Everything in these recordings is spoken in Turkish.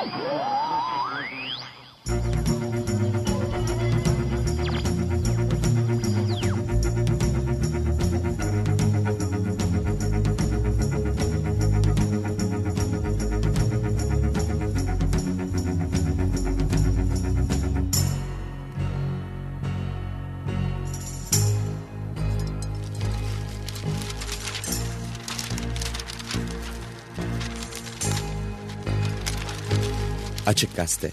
Oh! Açık Gazete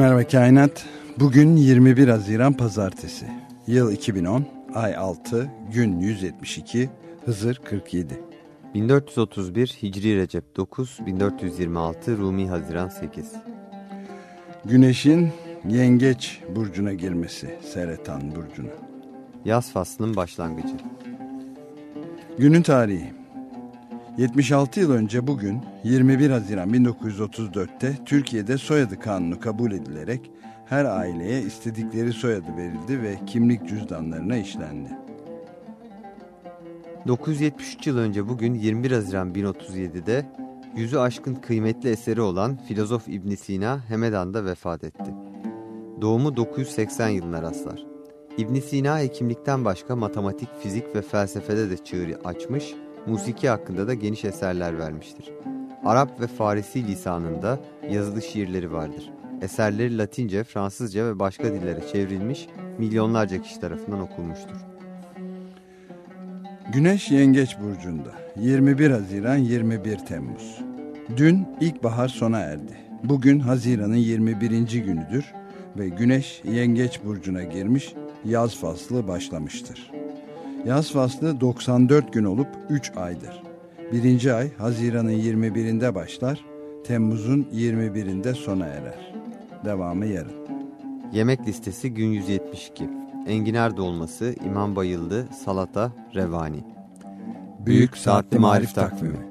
Merhaba Kainat. Bugün 21 Haziran Pazartesi. Yıl 2010, ay 6, gün 172, Hızır 47. 1431 Hicri Recep 9, 1426 Rumi Haziran 8. Güneşin yengeç burcuna girmesi, Seretan burcuna. Yaz faslının başlangıcı. Günün tarihi. 76 yıl önce bugün 21 Haziran 1934'te Türkiye'de soyadı kanunu kabul edilerek her aileye istedikleri soyadı verildi ve kimlik cüzdanlarına işlendi. 973 yıl önce bugün 21 Haziran 1037'de yüzü aşkın kıymetli eseri olan filozof İbn Sina Hemedan'da vefat etti. Doğumu 980 yılına rastlar. İbn Sina hekimlikten başka matematik, fizik ve felsefede de çığır açmış musiki hakkında da geniş eserler vermiştir. Arap ve Farisi lisanında yazılı şiirleri vardır. Eserleri Latince, Fransızca ve başka dillere çevrilmiş, milyonlarca kişi tarafından okunmuştur. Güneş Yengeç Burcu'nda 21 Haziran 21 Temmuz. Dün ilkbahar sona erdi. Bugün Haziran'ın 21. günüdür ve Güneş Yengeç Burcu'na girmiş, yaz faslı başlamıştır. Yaz faslı 94 gün olup 3 aydır. Birinci ay Haziran'ın 21'inde başlar, Temmuz'un 21'inde sona erer. Devamı yarın. Yemek listesi gün 172. Enginar dolması, imam bayıldı, salata, revani. Büyük Saatli Marif Takvimi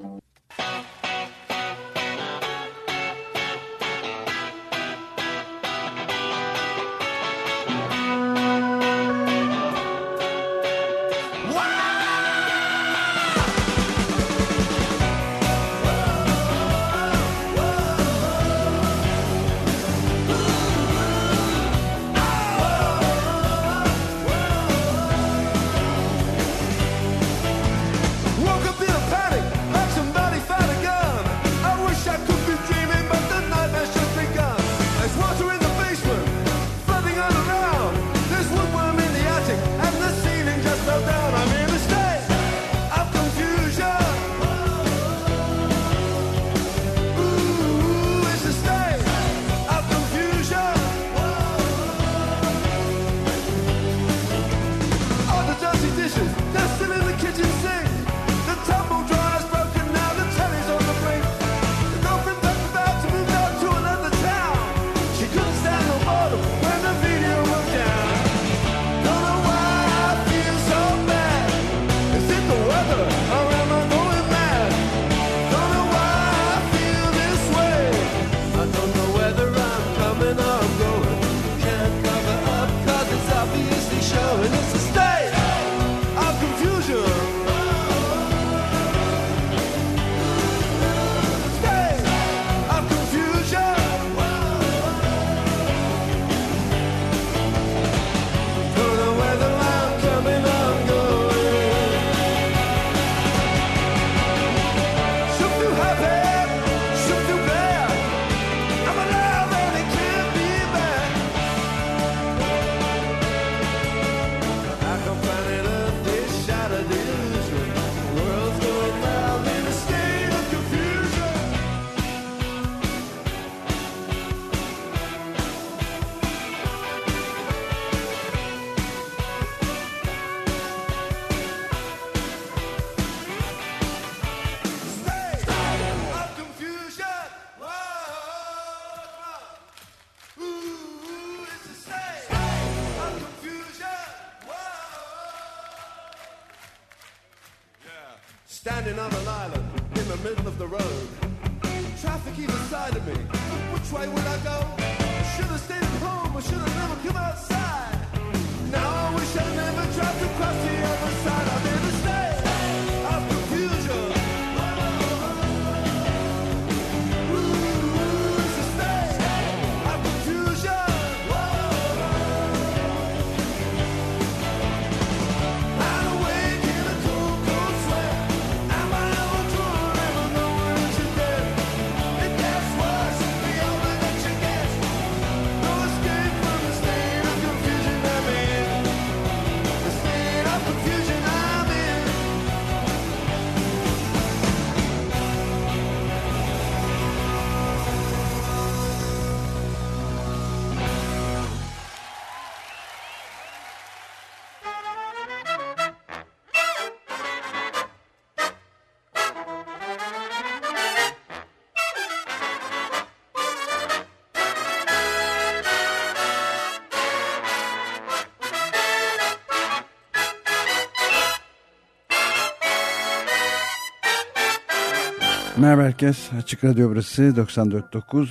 Merhaba herkes. Açık Radyo burası 94.9.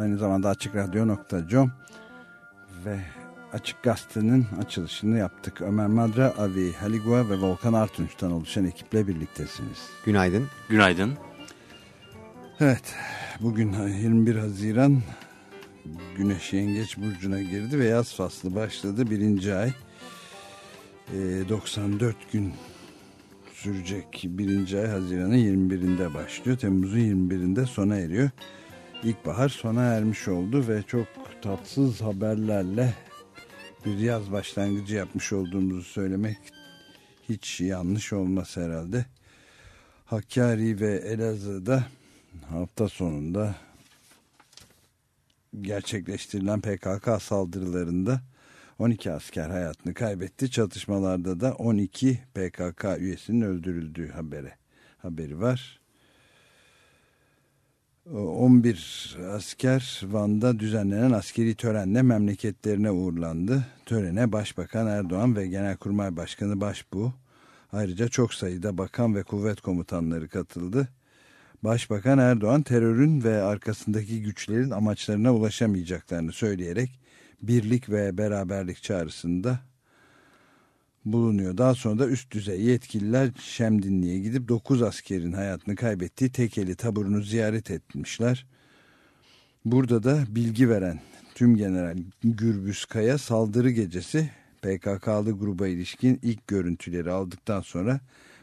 Aynı zamanda açıkradyo.com ve Açık Gazete'nin açılışını yaptık. Ömer Madra, Avi Haligua ve Volkan Artunç'tan oluşan ekiple birliktesiniz. Günaydın. Günaydın. Evet, bugün 21 Haziran Güneş Yengeç Burcu'na girdi ve yaz faslı başladı. Birinci ay Ee, 94 gün sürecek birinci ay Haziran'ın 21'inde başlıyor. Temmuz'un 21'inde sona eriyor. İlkbahar sona ermiş oldu ve çok tatsız haberlerle bir yaz başlangıcı yapmış olduğumuzu söylemek hiç yanlış olmaz herhalde. Hakkari ve Elazığ'da hafta sonunda gerçekleştirilen PKK saldırılarında 12 asker hayatını kaybetti. Çatışmalarda da 12 PKK üyesinin öldürüldüğü haberi haberi var. 11 asker Van'da düzenlenen askeri törenle memleketlerine uğurlandı. Törene Başbakan Erdoğan ve Genelkurmay Başkanı Başbuğ ayrıca çok sayıda bakan ve kuvvet komutanları katıldı. Başbakan Erdoğan terörün ve arkasındaki güçlerin amaçlarına ulaşamayacaklarını söyleyerek birlik ve beraberlik çağrısında bulunuyor. Daha sonra da üst düzey yetkililer Şemdinli'ye gidip 9 askerin hayatını kaybettiği Tekeli taburunu ziyaret etmişler. Burada da bilgi veren tüm general Gürbüz Kaya saldırı gecesi PKK'lı gruba ilişkin ilk görüntüleri aldıktan sonra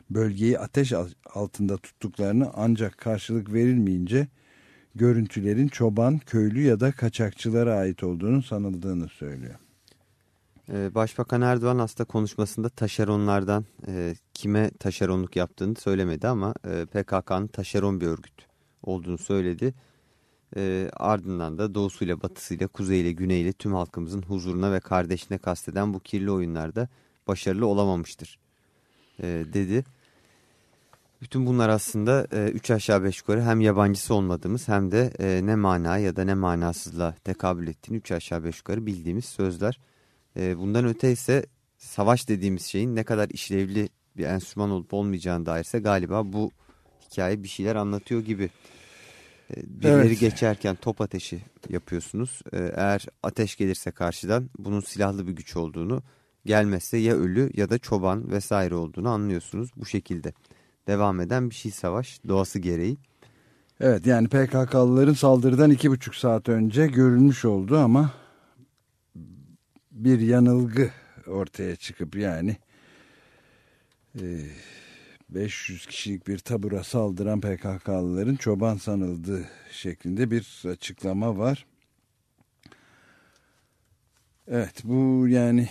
bölgeyi ateş altında tuttuklarını ancak karşılık verilmeyince görüntülerin çoban, köylü ya da kaçakçılara ait olduğunu sanıldığını söylüyor. Ee, Başbakan Erdoğan aslında konuşmasında taşeronlardan e, kime taşeronluk yaptığını söylemedi ama e, PKK'nın taşeron bir örgüt olduğunu söyledi. E, ardından da doğusuyla batısıyla kuzeyiyle güneyiyle tüm halkımızın huzuruna ve kardeşine kasteden bu kirli oyunlarda başarılı olamamıştır e, dedi. Bütün bunlar aslında e, üç aşağı beş yukarı hem yabancısı olmadığımız hem de e, ne mana ya da ne manasızla tekabül ettiğini üç aşağı beş yukarı bildiğimiz sözler. E, bundan öte ise savaş dediğimiz şeyin ne kadar işlevli bir enstrüman olup olmayacağını dairse galiba bu hikaye bir şeyler anlatıyor gibi. E, birileri Evet. geçerken top ateşi yapıyorsunuz. E, eğer ateş gelirse karşıdan bunun silahlı bir güç olduğunu gelmezse ya ölü ya da çoban vesaire olduğunu anlıyorsunuz bu şekilde. Devam eden bir şey savaş doğası gereği. Evet yani PKK'lıların saldırıdan iki buçuk saat önce görülmüş oldu ama bir yanılgı ortaya çıkıp yani e, 500 kişilik bir tabura saldıran PKK'lıların çoban sanıldığı şeklinde bir açıklama var. Evet bu yani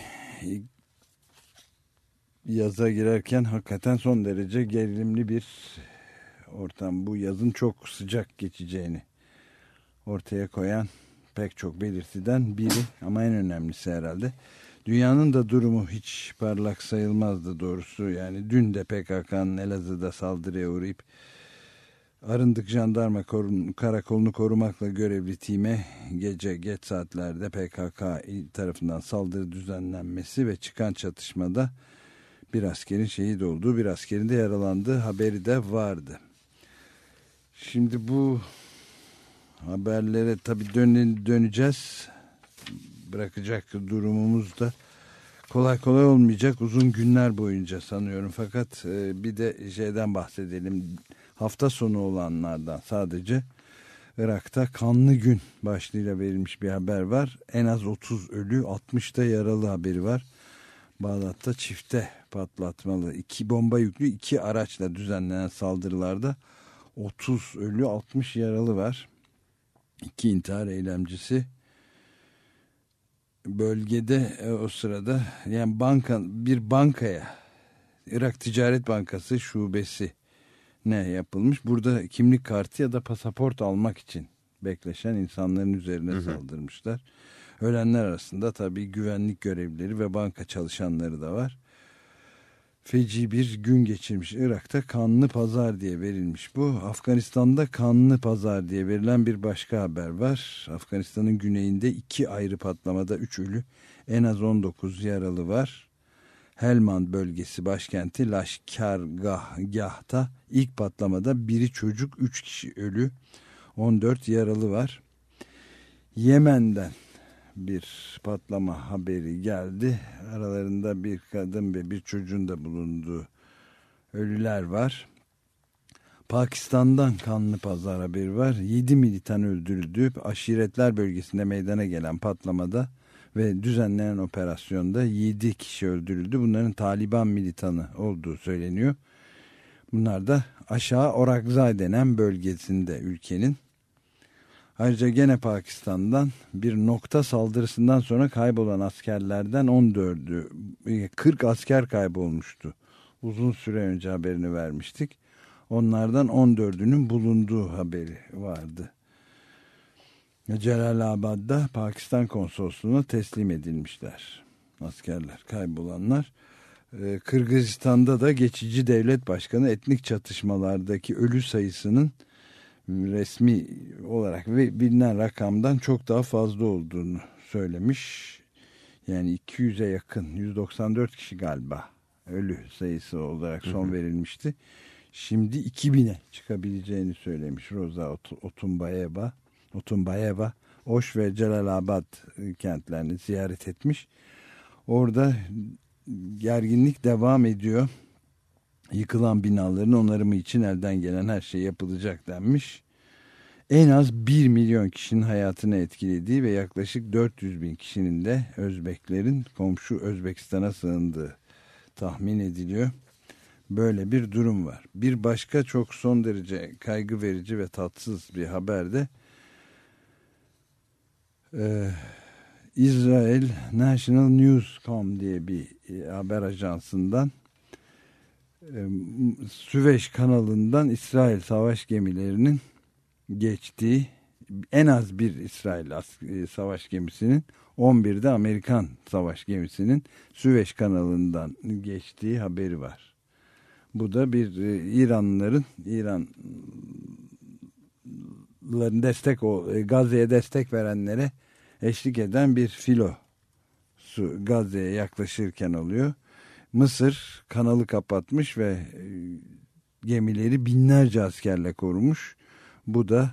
yaza girerken hakikaten son derece gerilimli bir ortam. Bu yazın çok sıcak geçeceğini ortaya koyan pek çok belirtiden biri ama en önemlisi herhalde. Dünyanın da durumu hiç parlak sayılmazdı doğrusu. Yani dün de PKK'nın Elazığ'da saldırıya uğrayıp Arındık jandarma karakolunu korumakla görevli time gece geç saatlerde PKK tarafından saldırı düzenlenmesi ve çıkan çatışmada bir askerin şehit olduğu bir askerin de yaralandığı haberi de vardı. Şimdi bu haberlere tabii dön döneceğiz. Bırakacak durumumuz da kolay kolay olmayacak uzun günler boyunca sanıyorum. Fakat e, bir de şeyden bahsedelim. Hafta sonu olanlardan sadece Irak'ta kanlı gün başlığıyla verilmiş bir haber var. En az 30 ölü 60 da yaralı haberi var. Bağdat'ta çifte patlatmalı iki bomba yüklü iki araçla düzenlenen saldırılarda 30 ölü 60 yaralı var. İki intihar eylemcisi bölgede e, o sırada yani banka bir bankaya Irak Ticaret Bankası şubesi ne yapılmış? Burada kimlik kartı ya da pasaport almak için bekleşen insanların üzerine Hı hı. saldırmışlar. Ölenler arasında tabii güvenlik görevlileri ve banka çalışanları da var. Feci bir gün geçirmiş. Irak'ta kanlı pazar diye verilmiş bu. Afganistan'da kanlı pazar diye verilen bir başka haber var. Afganistan'ın güneyinde iki ayrı patlamada 3 ölü en az 19 yaralı var. Helmand bölgesi başkenti Laşkargah'ta ilk patlamada biri çocuk 3 kişi ölü 14 yaralı var. Yemen'den bir patlama haberi geldi. Aralarında bir kadın ve bir çocuğun da bulunduğu ölüler var. Pakistan'dan kanlı pazar haberi var. 7 militan öldürüldü. Aşiretler bölgesinde meydana gelen patlamada ve düzenlenen operasyonda 7 kişi öldürüldü. Bunların Taliban militanı olduğu söyleniyor. Bunlar da aşağı Orakzay denen bölgesinde ülkenin. Ayrıca gene Pakistan'dan bir nokta saldırısından sonra kaybolan askerlerden 14'ü 40 asker kaybolmuştu. Uzun süre önce haberini vermiştik. Onlardan 14'ünün bulunduğu haberi vardı. Celalabad'da Pakistan konsolosluğuna teslim edilmişler. Askerler kaybolanlar. Ee, Kırgızistan'da da geçici devlet başkanı etnik çatışmalardaki ölü sayısının resmi olarak ve bilinen rakamdan çok daha fazla olduğunu söylemiş. Yani 200'e yakın 194 kişi galiba ölü sayısı olarak son verilmişti. Şimdi 2000'e çıkabileceğini söylemiş Roza Ot- Otunbayeva. Otunbayeva Oş ve Celalabad kentlerini ziyaret etmiş. Orada gerginlik devam ediyor. Yıkılan binaların onarımı için elden gelen her şey yapılacak denmiş. En az 1 milyon kişinin hayatını etkilediği ve yaklaşık 400 bin kişinin de Özbeklerin komşu Özbekistan'a sığındığı tahmin ediliyor. Böyle bir durum var. Bir başka çok son derece kaygı verici ve tatsız bir haber de e, İsrail National Newscom diye bir e, haber ajansından Süveyş kanalından İsrail savaş gemilerinin geçtiği en az bir İsrail savaş gemisinin 11'de Amerikan savaş gemisinin Süveyş kanalından geçtiği haberi var. Bu da bir İranlıların İranlıların destek Gazze'ye destek verenlere eşlik eden bir filo Gazze'ye yaklaşırken oluyor. Mısır kanalı kapatmış ve e, gemileri binlerce askerle korumuş. Bu da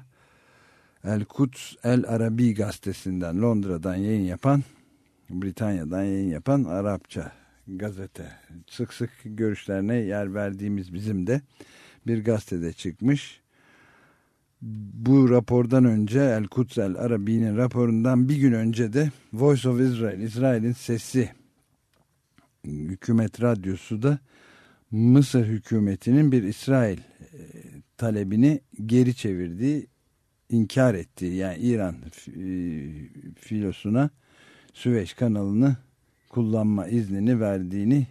El Quds El Arabi gazetesinden Londra'dan yayın yapan Britanya'dan yayın yapan Arapça gazete. Sık sık görüşlerine yer verdiğimiz bizim de bir gazetede çıkmış. Bu rapordan önce El Quds El Arabi'nin raporundan bir gün önce de Voice of Israel, İsrail'in sesi hükümet radyosu da Mısır hükümetinin bir İsrail e, talebini geri çevirdiği, inkar ettiği yani İran e, filosuna Süveyş kanalını kullanma iznini verdiğini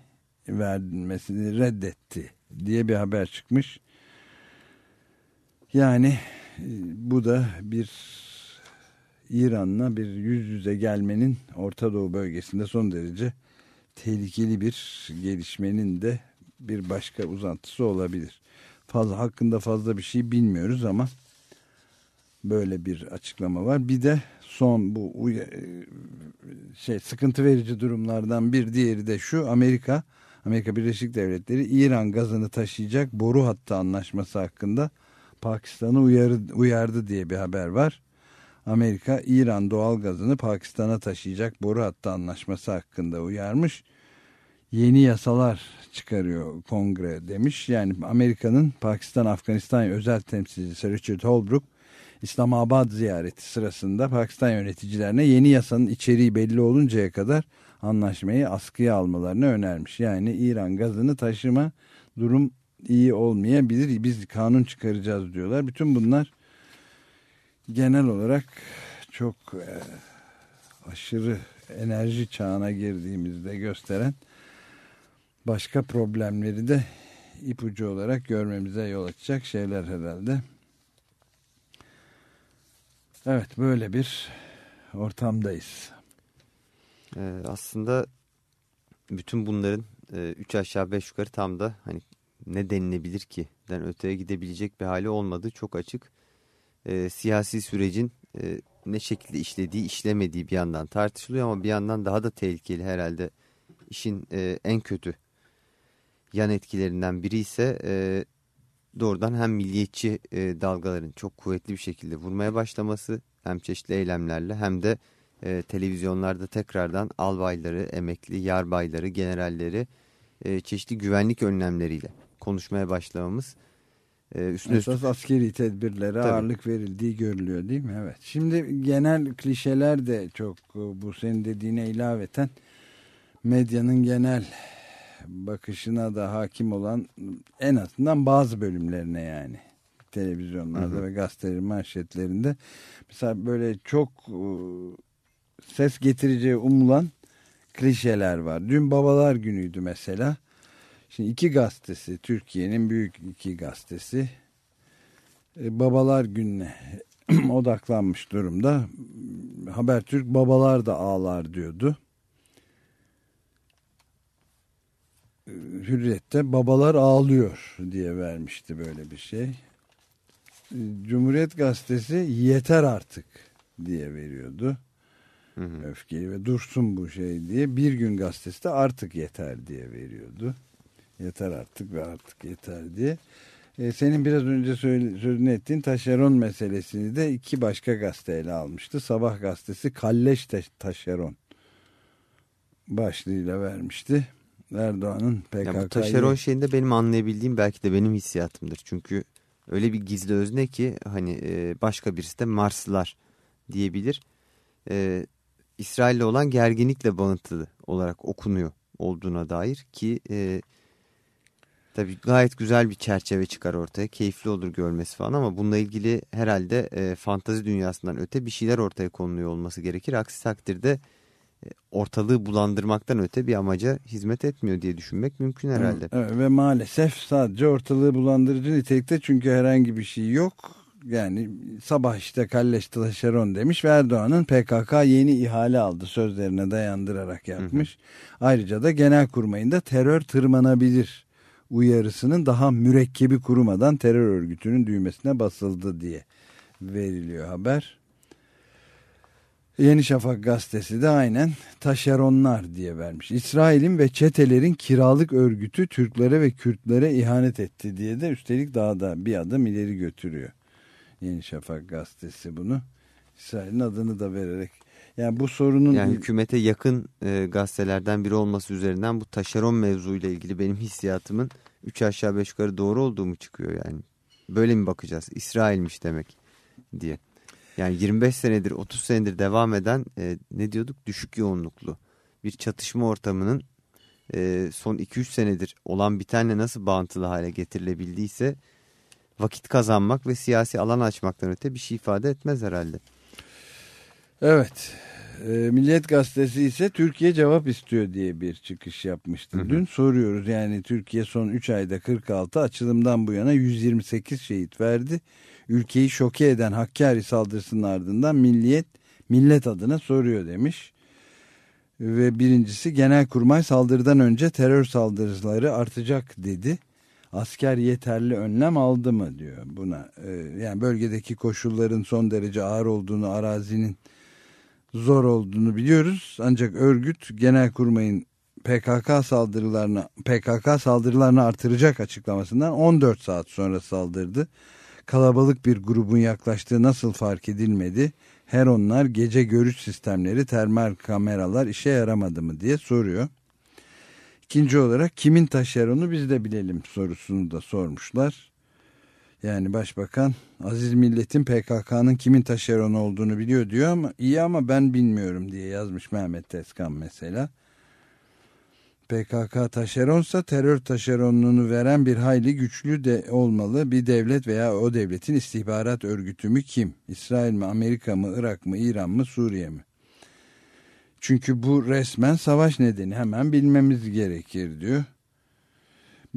vermesini reddetti diye bir haber çıkmış. Yani e, bu da bir İran'la bir yüz yüze gelmenin Orta Doğu bölgesinde son derece tehlikeli bir gelişmenin de bir başka uzantısı olabilir. Fazla hakkında fazla bir şey bilmiyoruz ama böyle bir açıklama var. Bir de son bu şey sıkıntı verici durumlardan bir diğeri de şu Amerika Amerika Birleşik Devletleri İran gazını taşıyacak boru hattı anlaşması hakkında Pakistan'ı uyarı, uyardı diye bir haber var. Amerika İran doğal gazını Pakistan'a taşıyacak boru hattı anlaşması hakkında uyarmış. Yeni yasalar çıkarıyor kongre demiş. Yani Amerika'nın Pakistan-Afganistan özel temsilcisi Richard Holbrooke İslamabad ziyareti sırasında Pakistan yöneticilerine yeni yasanın içeriği belli oluncaya kadar anlaşmayı askıya almalarını önermiş. Yani İran gazını taşıma durum iyi olmayabilir. Biz kanun çıkaracağız diyorlar. Bütün bunlar genel olarak çok e, aşırı enerji çağına girdiğimizde gösteren başka problemleri de ipucu olarak görmemize yol açacak şeyler herhalde. Evet böyle bir ortamdayız. Ee, aslında bütün bunların 3 aşağı 5 yukarı tam da hani ne denilebilir ki den öteye gidebilecek bir hali olmadığı çok açık. Ee, siyasi sürecin e, ne şekilde işlediği işlemediği bir yandan tartışılıyor ama bir yandan daha da tehlikeli herhalde işin e, en kötü yan etkilerinden biri ise e, doğrudan hem milliyetçi e, dalgaların çok kuvvetli bir şekilde vurmaya başlaması hem çeşitli eylemlerle hem de e, televizyonlarda tekrardan albayları, emekli yarbayları, generalleri e, çeşitli güvenlik önlemleriyle konuşmaya başlamamız. E, üstüne Esas askeri tedbirlere Tabii. ağırlık verildiği görülüyor değil mi? Evet. Şimdi genel klişeler de çok e, bu senin dediğine ilaveten medyanın genel bakışına da hakim olan en azından bazı bölümlerine yani televizyonlarda Hı hı. ve gazetelerin manşetlerinde mesela böyle çok e, ses getireceği umulan klişeler var. Dün babalar günüydü mesela. Şimdi iki gazetesi Türkiye'nin büyük iki gazetesi e, babalar gününe odaklanmış durumda. Habertürk babalar da ağlar diyordu. E, Hürriyet'te babalar ağlıyor diye vermişti böyle bir şey. E, Cumhuriyet gazetesi yeter artık diye veriyordu. Hı hı. Öfkeli ve dursun bu şey diye. Bir gün gazetesi de artık yeter diye veriyordu. Yeter artık ve artık yeter diye. E, senin biraz önce söyle, sözünü ettiğin taşeron meselesini de iki başka gazete ele almıştı. Sabah gazetesi Kalleş Taş- Taşeron başlığıyla vermişti. Erdoğan'ın Ya bu PKK'yı taşeron şeyinde benim anlayabildiğim belki de benim hissiyatımdır. Çünkü öyle bir gizli özne ki hani e, başka birisi de Marslılar diyebilir. E, İsrail'le olan gerginlikle bağıntılı olarak okunuyor olduğuna dair ki e, tabii gayet güzel bir çerçeve çıkar ortaya. Keyifli olur görmesi falan ama bununla ilgili herhalde e, fantazi dünyasından öte bir şeyler ortaya konuluyor olması gerekir. Aksi takdirde e, ortalığı bulandırmaktan öte bir amaca hizmet etmiyor diye düşünmek mümkün herhalde. Evet, ve maalesef sadece ortalığı bulandırıcı nitelikte çünkü herhangi bir şey yok. Yani sabah işte Kalleş Taşeron demiş ve Erdoğan'ın PKK yeni ihale aldı sözlerine dayandırarak yapmış. Ayrıca da Genelkurmay'ında terör tırmanabilir uyarısının daha mürekkebi kurumadan terör örgütünün düğmesine basıldı diye veriliyor haber. Yeni Şafak gazetesi de aynen taşeronlar diye vermiş. İsrail'in ve çetelerin kiralık örgütü Türklere ve Kürtlere ihanet etti diye de üstelik daha da bir adım ileri götürüyor. Yeni Şafak gazetesi bunu. İsrail'in adını da vererek. Yani bu sorunun Yani hükümete yakın e, gazetelerden biri olması üzerinden bu taşeron mevzuyla ilgili benim hissiyatımın 3 aşağı 5 yukarı doğru olduğu mu çıkıyor yani. Böyle mi bakacağız? İsrail'miş demek diye. Yani 25 senedir 30 senedir devam eden e, ne diyorduk düşük yoğunluklu bir çatışma ortamının e, son 2-3 senedir olan bitenle nasıl bağıntılı hale getirilebildiyse vakit kazanmak ve siyasi alan açmaktan öte bir şey ifade etmez herhalde. Evet. E, Milliyet Gazetesi ise Türkiye cevap istiyor diye bir çıkış yapmıştı. Hı hı. Dün soruyoruz yani Türkiye son 3 ayda 46 açılımdan bu yana 128 şehit verdi. Ülkeyi şoke eden Hakkari saldırısının ardından Milliyet millet adına soruyor demiş. Ve birincisi Genelkurmay saldırıdan önce terör saldırıları artacak dedi. Asker yeterli önlem aldı mı diyor buna. E, yani bölgedeki koşulların son derece ağır olduğunu arazinin zor olduğunu biliyoruz. Ancak örgüt Genelkurmay'ın PKK saldırılarını PKK saldırılarını artıracak açıklamasından 14 saat sonra saldırdı. Kalabalık bir grubun yaklaştığı nasıl fark edilmedi? Heronlar, gece görüş sistemleri, termal kameralar işe yaramadı mı diye soruyor. İkinci olarak kimin taşeronu biz de bilelim sorusunu da sormuşlar. Yani başbakan Aziz Millet'in PKK'nın kimin taşeronu olduğunu biliyor diyor ama iyi ama ben bilmiyorum diye yazmış Mehmet Tezkan mesela. PKK taşeronsa terör taşeronluğunu veren bir hayli güçlü de olmalı. Bir devlet veya o devletin istihbarat örgütü mü kim? İsrail mi, Amerika mı, Irak mı, İran mı, Suriye mi? Çünkü bu resmen savaş nedeni hemen bilmemiz gerekir diyor.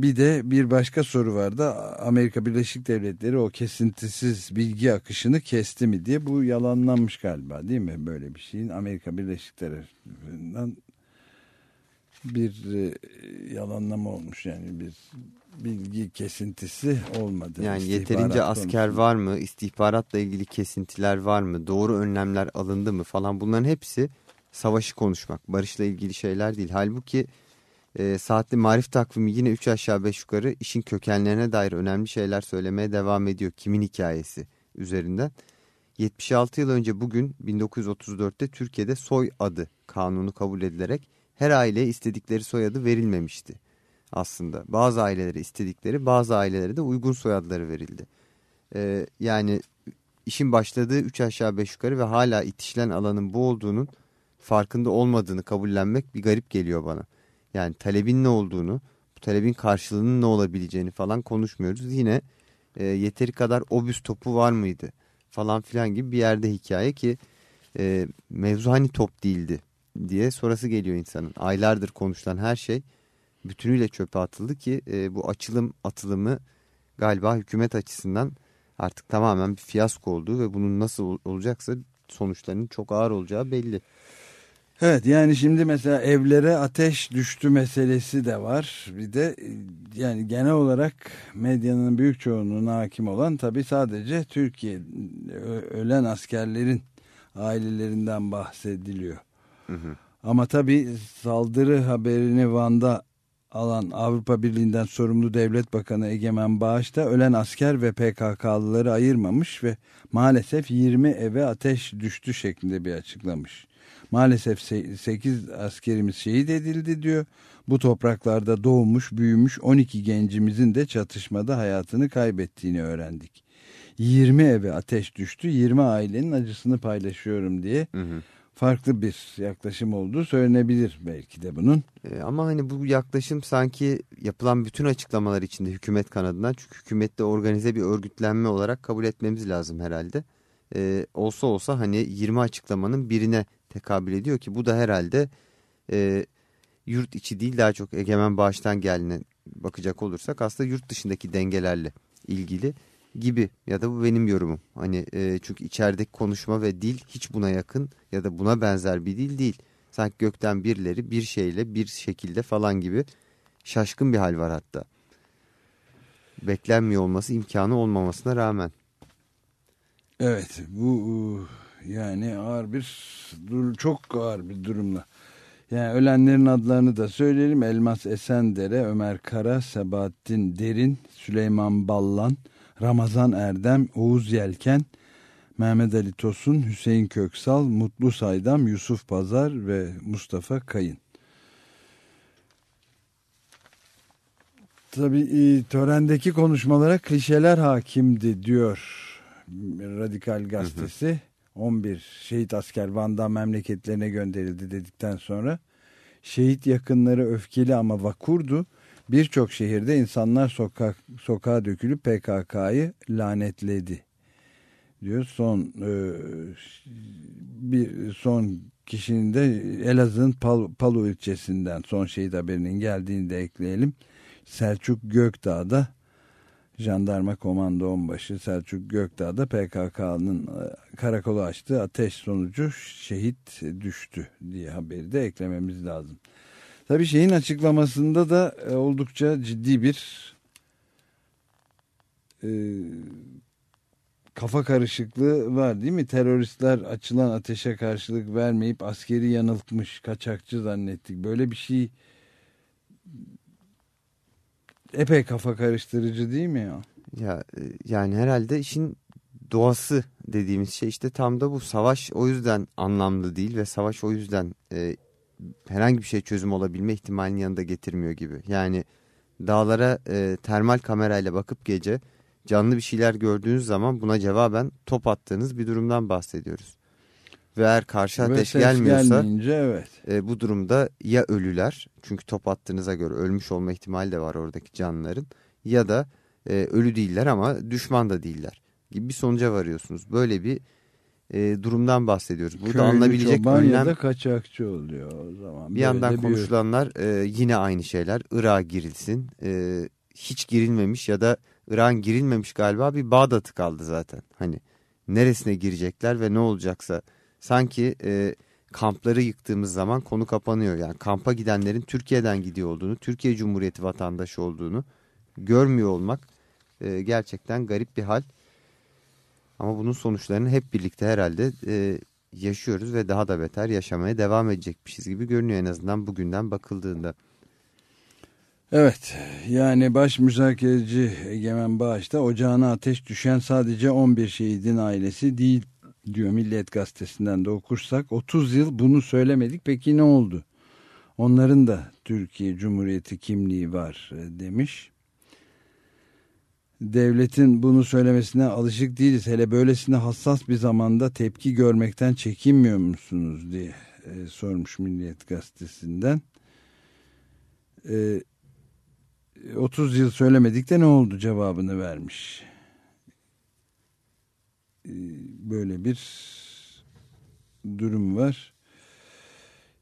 Bir de bir başka soru vardı. Amerika Birleşik Devletleri o kesintisiz bilgi akışını kesti mi diye. Bu yalanlanmış galiba değil mi? Böyle bir şeyin Amerika Birleşik Devletleri'nden bir e, yalanlama olmuş yani bir bilgi kesintisi olmadı. Yani İstihbarat yeterince asker konusunda. var mı? İstihbaratla ilgili kesintiler var mı? Doğru önlemler alındı mı falan bunların hepsi savaşı konuşmak. Barışla ilgili şeyler değil. Halbuki e, saatli marif takvimi yine 3 aşağı 5 yukarı işin kökenlerine dair önemli şeyler söylemeye devam ediyor. Kimin hikayesi üzerinden. 76 yıl önce bugün 1934'te Türkiye'de soy adı kanunu kabul edilerek her aileye istedikleri soyadı verilmemişti aslında. Bazı ailelere istedikleri bazı ailelere de uygun soyadları verildi. Ee, yani işin başladığı 3 aşağı 5 yukarı ve hala itişilen alanın bu olduğunun farkında olmadığını kabullenmek bir garip geliyor bana. Yani talebin ne olduğunu, bu talebin karşılığının ne olabileceğini falan konuşmuyoruz. Yine e, yeteri kadar obüs topu var mıydı falan filan gibi bir yerde hikaye ki e, mevzu hani top değildi diye sonrası geliyor insanın. Aylardır konuşulan her şey bütünüyle çöpe atıldı ki e, bu açılım atılımı galiba hükümet açısından artık tamamen bir fiyasko olduğu ve bunun nasıl ol- olacaksa sonuçlarının çok ağır olacağı belli. Evet yani şimdi mesela evlere ateş düştü meselesi de var. Bir de e, yani genel olarak medyanın büyük çoğunluğuna hakim olan tabii sadece Türkiye ölen askerlerin ailelerinden bahsediliyor. Ama tabii saldırı haberini Van'da alan Avrupa Birliği'nden sorumlu Devlet Bakanı Egemen Bağış da ölen asker ve PKK'lıları ayırmamış ve maalesef 20 eve ateş düştü şeklinde bir açıklamış. Maalesef 8 askerimiz şehit edildi diyor. Bu topraklarda doğmuş, büyümüş 12 gencimizin de çatışmada hayatını kaybettiğini öğrendik. 20 eve ateş düştü, 20 ailenin acısını paylaşıyorum diye farklı bir yaklaşım olduğu söylenebilir belki de bunun. E, ama hani bu yaklaşım sanki yapılan bütün açıklamalar içinde hükümet kanadından çünkü hükümette organize bir örgütlenme olarak kabul etmemiz lazım herhalde. E, olsa olsa hani 20 açıklamanın birine tekabül ediyor ki bu da herhalde e, yurt içi değil daha çok egemen bağıştan geldiğine bakacak olursak aslında yurt dışındaki dengelerle ilgili gibi ya da bu benim yorumum. Hani e, çünkü içerideki konuşma ve dil hiç buna yakın ya da buna benzer bir dil değil. Sanki gökten birileri bir şeyle bir şekilde falan gibi şaşkın bir hal var hatta. Beklenmiyor olması imkanı olmamasına rağmen. Evet bu yani ağır bir dur çok ağır bir durumla. Yani ölenlerin adlarını da söyleyelim. Elmas Esendere, Ömer Kara, Sebahattin Derin, Süleyman Ballan, Ramazan Erdem, Oğuz Yelken, Mehmet Ali Tosun, Hüseyin Köksal, Mutlu Saydam, Yusuf Pazar ve Mustafa Kayın. Tabii e, törendeki konuşmalara klişeler hakimdi diyor Radikal Gazetesi. 11 şehit asker Van'dan memleketlerine gönderildi dedikten sonra şehit yakınları öfkeli ama vakurdu. Birçok şehirde insanlar sokak sokağa dökülüp PKK'yı lanetledi. Diyor son e, bir son kişinin de Elazığ'ın Pal, Palu ilçesinden son şehit haberinin geldiğini de ekleyelim. Selçuk Gökdağ'da Jandarma Komando Onbaşı Selçuk Gökdağ'da PKK'nın e, karakolu açtığı ateş sonucu şehit düştü diye haberi de eklememiz lazım. Tabii şeyin açıklamasında da e, oldukça ciddi bir e, kafa karışıklığı var değil mi? Teröristler açılan ateşe karşılık vermeyip askeri yanıltmış, kaçakçı zannettik. Böyle bir şey epey kafa karıştırıcı değil mi ya? Ya e, yani herhalde işin doğası dediğimiz şey işte tam da bu savaş o yüzden anlamlı değil ve savaş o yüzden e, herhangi bir şey çözüm olabilme ihtimalinin yanında getirmiyor gibi. Yani dağlara e, termal kamerayla bakıp gece canlı bir şeyler gördüğünüz zaman buna cevaben top attığınız bir durumdan bahsediyoruz. Ve eğer karşı Ve ateş ses gelmiyorsa gelmeyince evet. e, bu durumda ya ölüler çünkü top attığınıza göre ölmüş olma ihtimali de var oradaki canlıların ya da e, ölü değiller ama düşman da değiller gibi bir sonuca varıyorsunuz. Böyle bir e, durumdan bahsediyoruz. Burada Köylü alınabilecek önlem da kaçakçı oluyor o zaman. bir Böyle yandan bir- konuşulanlar e, yine aynı şeyler. Irak'a girilsin. E, hiç girilmemiş ya da Irak'ın girilmemiş galiba bir Bağdat'ı kaldı zaten. Hani neresine girecekler ve ne olacaksa sanki e, kampları yıktığımız zaman konu kapanıyor. Yani kampa gidenlerin Türkiye'den gidiyor olduğunu, Türkiye Cumhuriyeti vatandaşı olduğunu görmüyor olmak e, gerçekten garip bir hal. Ama bunun sonuçlarını hep birlikte herhalde e, yaşıyoruz ve daha da beter yaşamaya devam edecekmişiz gibi görünüyor en azından bugünden bakıldığında. Evet yani baş müzakereci Egemen Bağış'ta ocağına ateş düşen sadece 11 şehidin ailesi değil diyor Milliyet Gazetesi'nden de okursak 30 yıl bunu söylemedik peki ne oldu? Onların da Türkiye Cumhuriyeti kimliği var e, demiş. Devletin bunu söylemesine alışık değiliz. Hele böylesine hassas bir zamanda tepki görmekten çekinmiyor musunuz diye e, sormuş Milliyet Gazetesi'nden. E, 30 yıl söylemedik de ne oldu cevabını vermiş. Ee, Böyle bir durum var.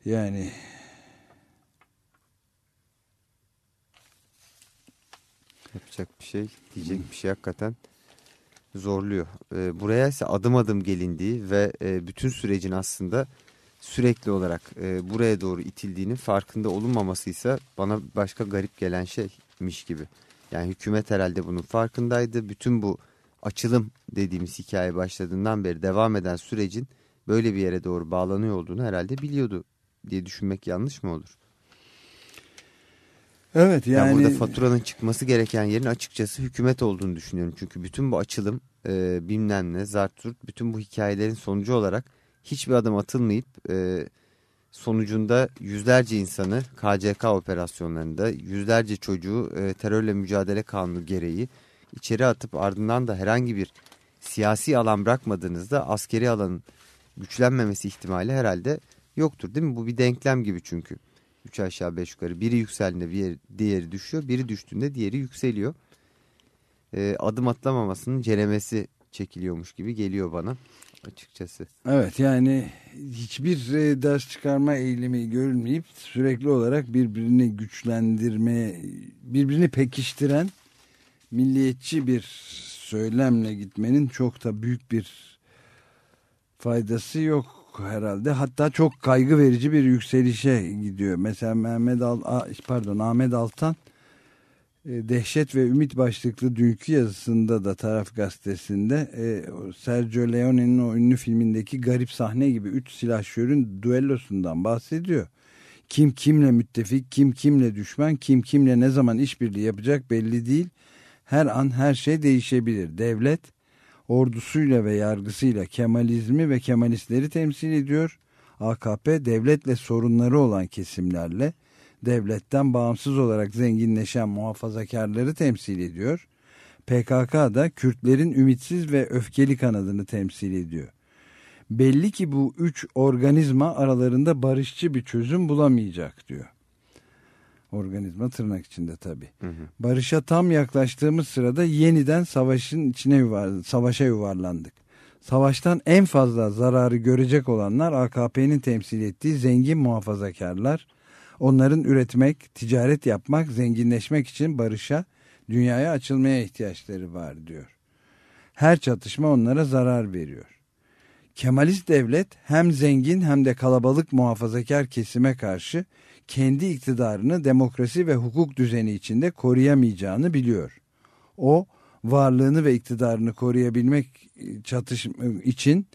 Yani Yapacak bir şey, diyecek bir şey hakikaten zorluyor. E, buraya ise adım adım gelindiği ve e, bütün sürecin aslında sürekli olarak e, buraya doğru itildiğinin farkında olunmaması ise bana başka garip gelen şeymiş gibi. Yani hükümet herhalde bunun farkındaydı. Bütün bu açılım dediğimiz hikaye başladığından beri devam eden sürecin böyle bir yere doğru bağlanıyor olduğunu herhalde biliyordu diye düşünmek yanlış mı olur? evet Yani, yani burada faturanın çıkması gereken yerin açıkçası hükümet olduğunu düşünüyorum. Çünkü bütün bu açılım e, bilmem ne zart zurt bütün bu hikayelerin sonucu olarak hiçbir adım atılmayıp e, sonucunda yüzlerce insanı KCK operasyonlarında yüzlerce çocuğu e, terörle mücadele kanunu gereği içeri atıp ardından da herhangi bir siyasi alan bırakmadığınızda askeri alanın güçlenmemesi ihtimali herhalde yoktur değil mi? Bu bir denklem gibi çünkü. Üç aşağı beş yukarı. Biri yükseldiğinde bir diğeri düşüyor. Biri düştüğünde diğeri yükseliyor. Ee, adım atlamamasının ceremesi çekiliyormuş gibi geliyor bana açıkçası. evet yani hiçbir e, ders çıkarma eğilimi görülmeyip sürekli olarak birbirini güçlendirmeye birbirini pekiştiren milliyetçi bir söylemle gitmenin çok da büyük bir faydası yok herhalde. Hatta çok kaygı verici bir yükselişe gidiyor. Mesela Mehmet Al pardon Ahmet Altan e, Dehşet ve Ümit başlıklı dünkü yazısında da Taraf Gazetesi'nde e, Sergio Leone'nin o ünlü filmindeki garip sahne gibi üç silahşörün düellosundan bahsediyor. Kim kimle müttefik, kim kimle düşman, kim kimle ne zaman işbirliği yapacak belli değil. Her an her şey değişebilir. Devlet ordusuyla ve yargısıyla Kemalizmi ve Kemalistleri temsil ediyor. AKP devletle sorunları olan kesimlerle devletten bağımsız olarak zenginleşen muhafazakarları temsil ediyor. PKK da Kürtlerin ümitsiz ve öfkeli kanadını temsil ediyor. Belli ki bu üç organizma aralarında barışçı bir çözüm bulamayacak diyor. Organizma tırnak içinde tabii. Barışa tam yaklaştığımız sırada yeniden savaşın içine yuvar, savaşa yuvarlandık. Savaştan en fazla zararı görecek olanlar AKP'nin temsil ettiği zengin muhafazakarlar. Onların üretmek, ticaret yapmak, zenginleşmek için barışa, dünyaya açılmaya ihtiyaçları var diyor. Her çatışma onlara zarar veriyor. Kemalist devlet hem zengin hem de kalabalık muhafazakar kesime karşı kendi iktidarını demokrasi ve hukuk düzeni içinde koruyamayacağını biliyor. O varlığını ve iktidarını koruyabilmek çatış için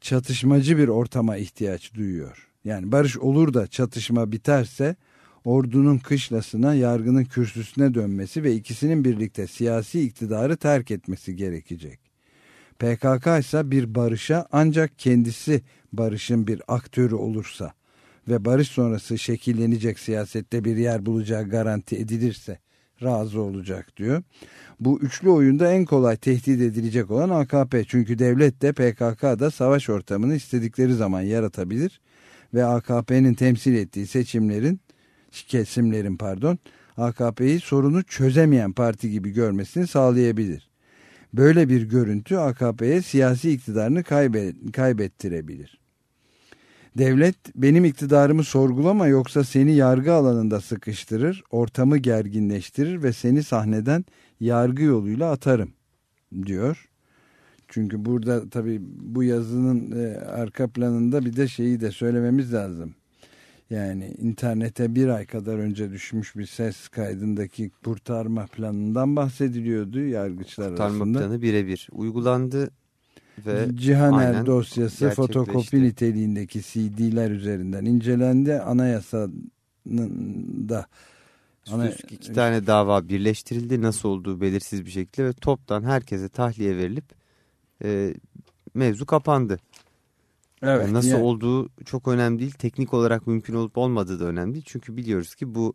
çatışmacı bir ortama ihtiyaç duyuyor. Yani barış olur da çatışma biterse ordunun kışlasına, yargının kürsüsüne dönmesi ve ikisinin birlikte siyasi iktidarı terk etmesi gerekecek. PKK ise bir barışa ancak kendisi barışın bir aktörü olursa ve barış sonrası şekillenecek siyasette bir yer bulacağı garanti edilirse razı olacak diyor. Bu üçlü oyunda en kolay tehdit edilecek olan AKP. Çünkü devlet de PKK da savaş ortamını istedikleri zaman yaratabilir ve AKP'nin temsil ettiği seçimlerin kesimlerin pardon AKP'yi sorunu çözemeyen parti gibi görmesini sağlayabilir. Böyle bir görüntü AKP'ye siyasi iktidarını kaybe kaybettirebilir. Devlet benim iktidarımı sorgulama yoksa seni yargı alanında sıkıştırır, ortamı gerginleştirir ve seni sahneden yargı yoluyla atarım diyor. Çünkü burada tabii bu yazının e, arka planında bir de şeyi de söylememiz lazım. Yani internete bir ay kadar önce düşmüş bir ses kaydındaki kurtarma planından bahsediliyordu yargıçlar Kurtarma arasında. planı birebir uygulandı ve Cihaner dosyası fotokopi niteliğindeki CD'ler üzerinden incelendi. Anayasanın da ana- iki tane dava birleştirildi. Nasıl olduğu belirsiz bir şekilde ve toptan herkese tahliye verilip e, mevzu kapandı. evet, Yani nasıl yani- olduğu çok önemli değil. Teknik olarak mümkün olup olmadığı da önemli değil. Çünkü biliyoruz ki bu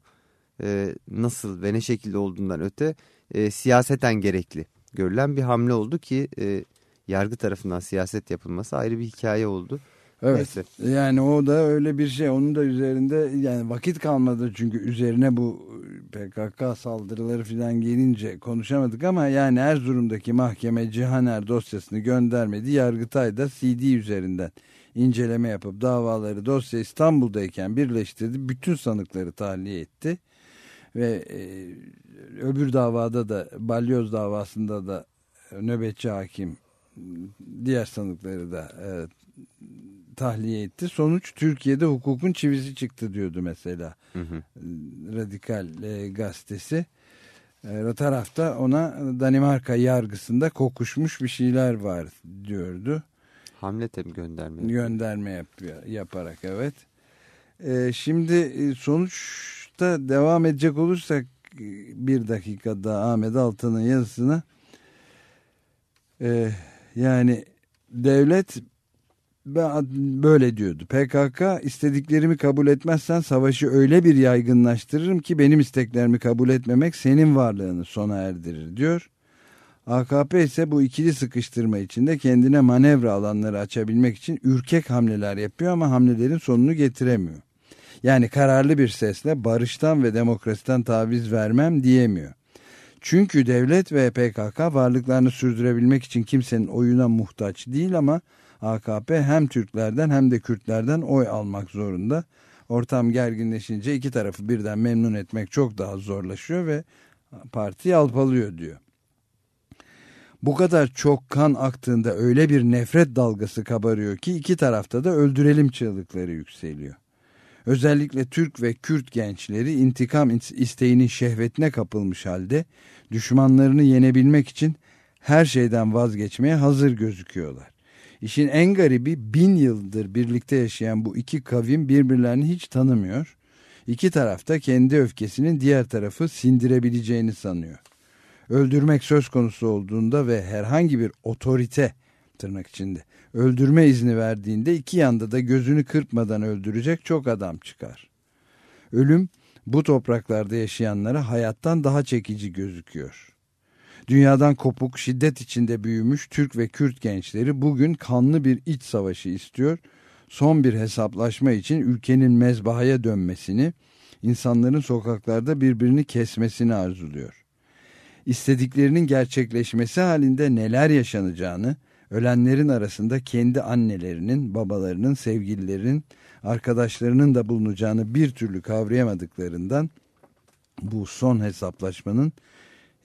e, nasıl ve ne şekilde olduğundan öte e, siyaseten gerekli görülen bir hamle oldu ki e, yargı tarafından siyaset yapılması ayrı bir hikaye oldu. Evet. Neyse. Yani o da öyle bir şey. Onun da üzerinde yani vakit kalmadı çünkü üzerine bu PKK saldırıları falan gelince konuşamadık ama yani Erzurum'daki mahkeme Cihaner dosyasını göndermedi. Yargıtay da CD üzerinden inceleme yapıp davaları dosya İstanbul'dayken birleştirdi. Bütün sanıkları tahliye etti. Ve e, öbür davada da balyoz davasında da nöbetçi hakim diğer sanıkları da e, tahliye etti. Sonuç Türkiye'de hukukun çivisi çıktı diyordu mesela Hı hı. Radikal e, gazetesi. E, tarafta ona Danimarka yargısında kokuşmuş bir şeyler var diyordu. Hamlete mi gönderme? Gönderme yapıyor, yaparak evet. E, şimdi e, sonuçta devam edecek olursak e, bir dakika daha Ahmet Altan'ın yazısına e, yani devlet böyle diyordu. PKK istediklerimi kabul etmezsen savaşı öyle bir yaygınlaştırırım ki benim isteklerimi kabul etmemek senin varlığını sona erdirir diyor. AKP ise bu ikili sıkıştırma içinde kendine manevra alanları açabilmek için ürkek hamleler yapıyor ama hamlelerin sonunu getiremiyor. Yani kararlı bir sesle barıştan ve demokrasiden taviz vermem diyemiyor. Çünkü devlet ve PKK varlıklarını sürdürebilmek için kimsenin oyuna muhtaç değil ama AKP hem Türklerden hem de Kürtlerden oy almak zorunda. Ortam gerginleşince iki tarafı birden memnun etmek çok daha zorlaşıyor ve parti yalpalıyor diyor. Bu kadar çok kan aktığında öyle bir nefret dalgası kabarıyor ki iki tarafta da öldürelim çığlıkları yükseliyor. Özellikle Türk ve Kürt gençleri intikam isteğinin şehvetine kapılmış halde düşmanlarını yenebilmek için her şeyden vazgeçmeye hazır gözüküyorlar. İşin en garibi bin yıldır birlikte yaşayan bu iki kavim birbirlerini hiç tanımıyor. İki tarafta kendi öfkesinin diğer tarafı sindirebileceğini sanıyor. Öldürmek söz konusu olduğunda ve herhangi bir otorite tırnak içinde öldürme izni verdiğinde iki yanda da gözünü kırpmadan öldürecek çok adam çıkar. Ölüm bu topraklarda yaşayanlara hayattan daha çekici gözüküyor. Dünyadan kopuk, şiddet içinde büyümüş Türk ve Kürt gençleri bugün kanlı bir iç savaşı istiyor. Son bir hesaplaşma için ülkenin mezbahaya dönmesini, insanların sokaklarda birbirini kesmesini arzuluyor. İstediklerinin gerçekleşmesi halinde neler yaşanacağını, ölenlerin arasında kendi annelerinin, babalarının, sevgililerin, arkadaşlarının da bulunacağını bir türlü kavrayamadıklarından bu son hesaplaşmanın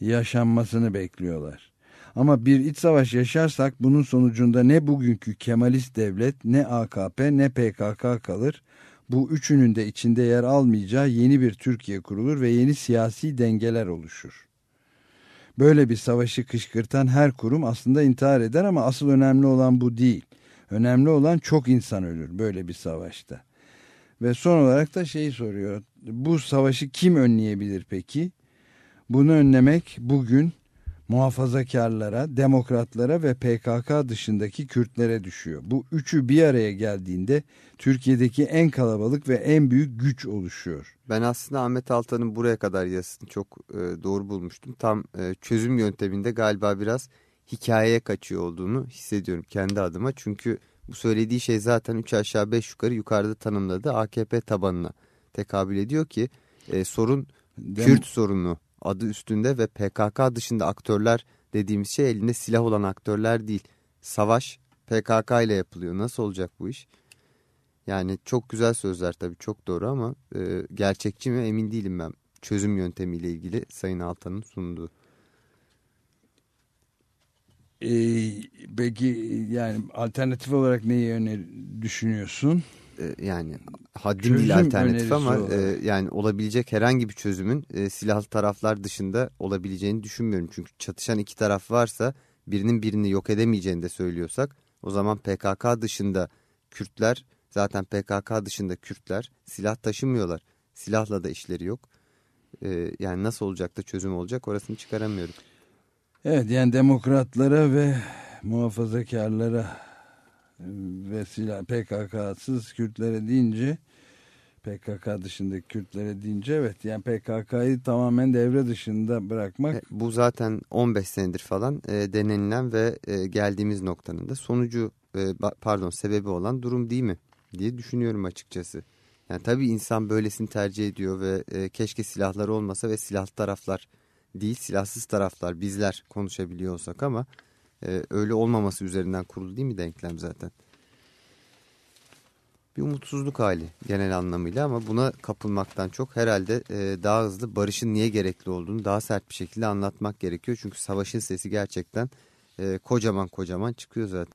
yaşanmasını bekliyorlar. Ama bir iç savaş yaşarsak bunun sonucunda ne bugünkü Kemalist devlet, ne AKP, ne PKK kalır. Bu üçünün de içinde yer almayacağı yeni bir Türkiye kurulur ve yeni siyasi dengeler oluşur. Böyle bir savaşı kışkırtan her kurum aslında intihar eder ama asıl önemli olan bu değil. Önemli olan çok insan ölür böyle bir savaşta. Ve son olarak da şeyi soruyor bu savaşı kim önleyebilir peki? Bunu önlemek bugün muhafazakarlara, demokratlara ve PKK dışındaki Kürtlere düşüyor. Bu üçü bir araya geldiğinde Türkiye'deki en kalabalık ve en büyük güç oluşuyor. Ben aslında Ahmet Altan'ın buraya kadar yazısını çok e, doğru bulmuştum. Tam e, çözüm yönteminde galiba biraz hikayeye kaçıyor olduğunu hissediyorum kendi adıma. Çünkü bu söylediği şey zaten 3 aşağı 5 yukarı yukarıda tanımladığı AKP tabanına tekabül ediyor ki e, sorun Dem- Kürt sorunu adı üstünde ve PKK dışında aktörler dediğimiz şey elinde silah olan aktörler değil. Savaş PKK ile yapılıyor. Nasıl olacak bu iş? Yani çok güzel sözler tabii çok doğru ama e, gerçekçi mi emin değilim ben çözüm yöntemiyle ilgili Sayın Altan'ın sunduğu. Ee, peki yani alternatif olarak neyi öner düşünüyorsun? E, yani haddin Çözüm değil alternatif ama e, yani olabilecek herhangi bir çözümün e, silahlı taraflar dışında olabileceğini düşünmüyorum. Çünkü çatışan iki taraf varsa birinin birini yok edemeyeceğini de söylüyorsak o zaman PKK dışında Kürtler zaten PKK dışında Kürtler silah taşımıyorlar. Silahla da işleri yok. E, yani nasıl olacak da çözüm olacak orasını çıkaramıyorum. Evet yani demokratlara ve muhafazakarlara ve silah PKK'sız Kürtlere deyince PKK dışındaki Kürtlere deyince evet yani PKK'yı tamamen devre dışında bırakmak E, Bu zaten 15 senedir falan e, denenilen ve e, geldiğimiz noktanın da sonucu e, pardon sebebi olan durum değil mi diye düşünüyorum açıkçası. Yani tabii insan böylesini tercih ediyor ve e, keşke silahları olmasa ve silahlı taraflar değil silahsız taraflar bizler konuşabiliyor olsak ama e, öyle olmaması üzerinden kurulu değil mi denklem zaten? Bir umutsuzluk hali genel anlamıyla ama buna kapılmaktan çok herhalde e, daha hızlı barışın niye gerekli olduğunu daha sert bir şekilde anlatmak gerekiyor. Çünkü savaşın sesi gerçekten e, kocaman kocaman çıkıyor zaten.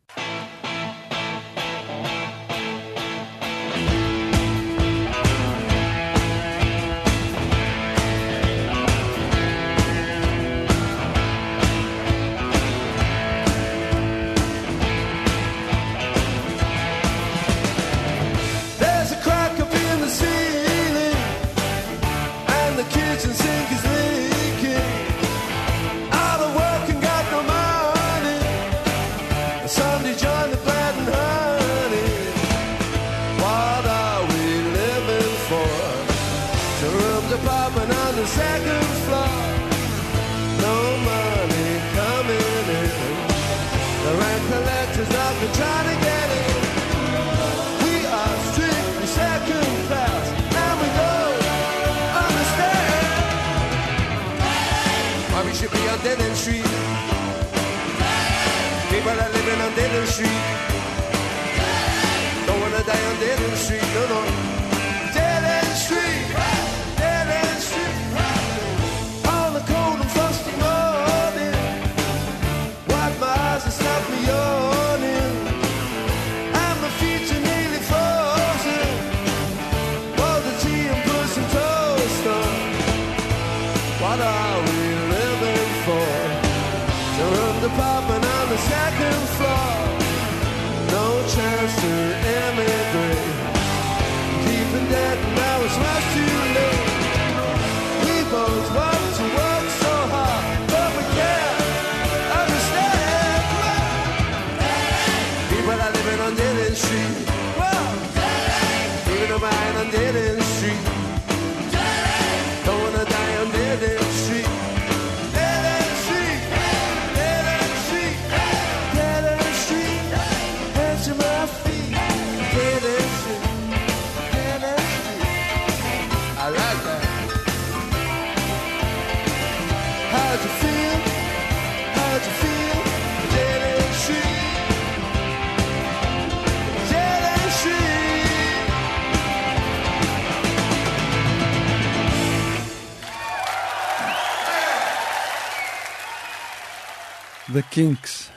The Kinks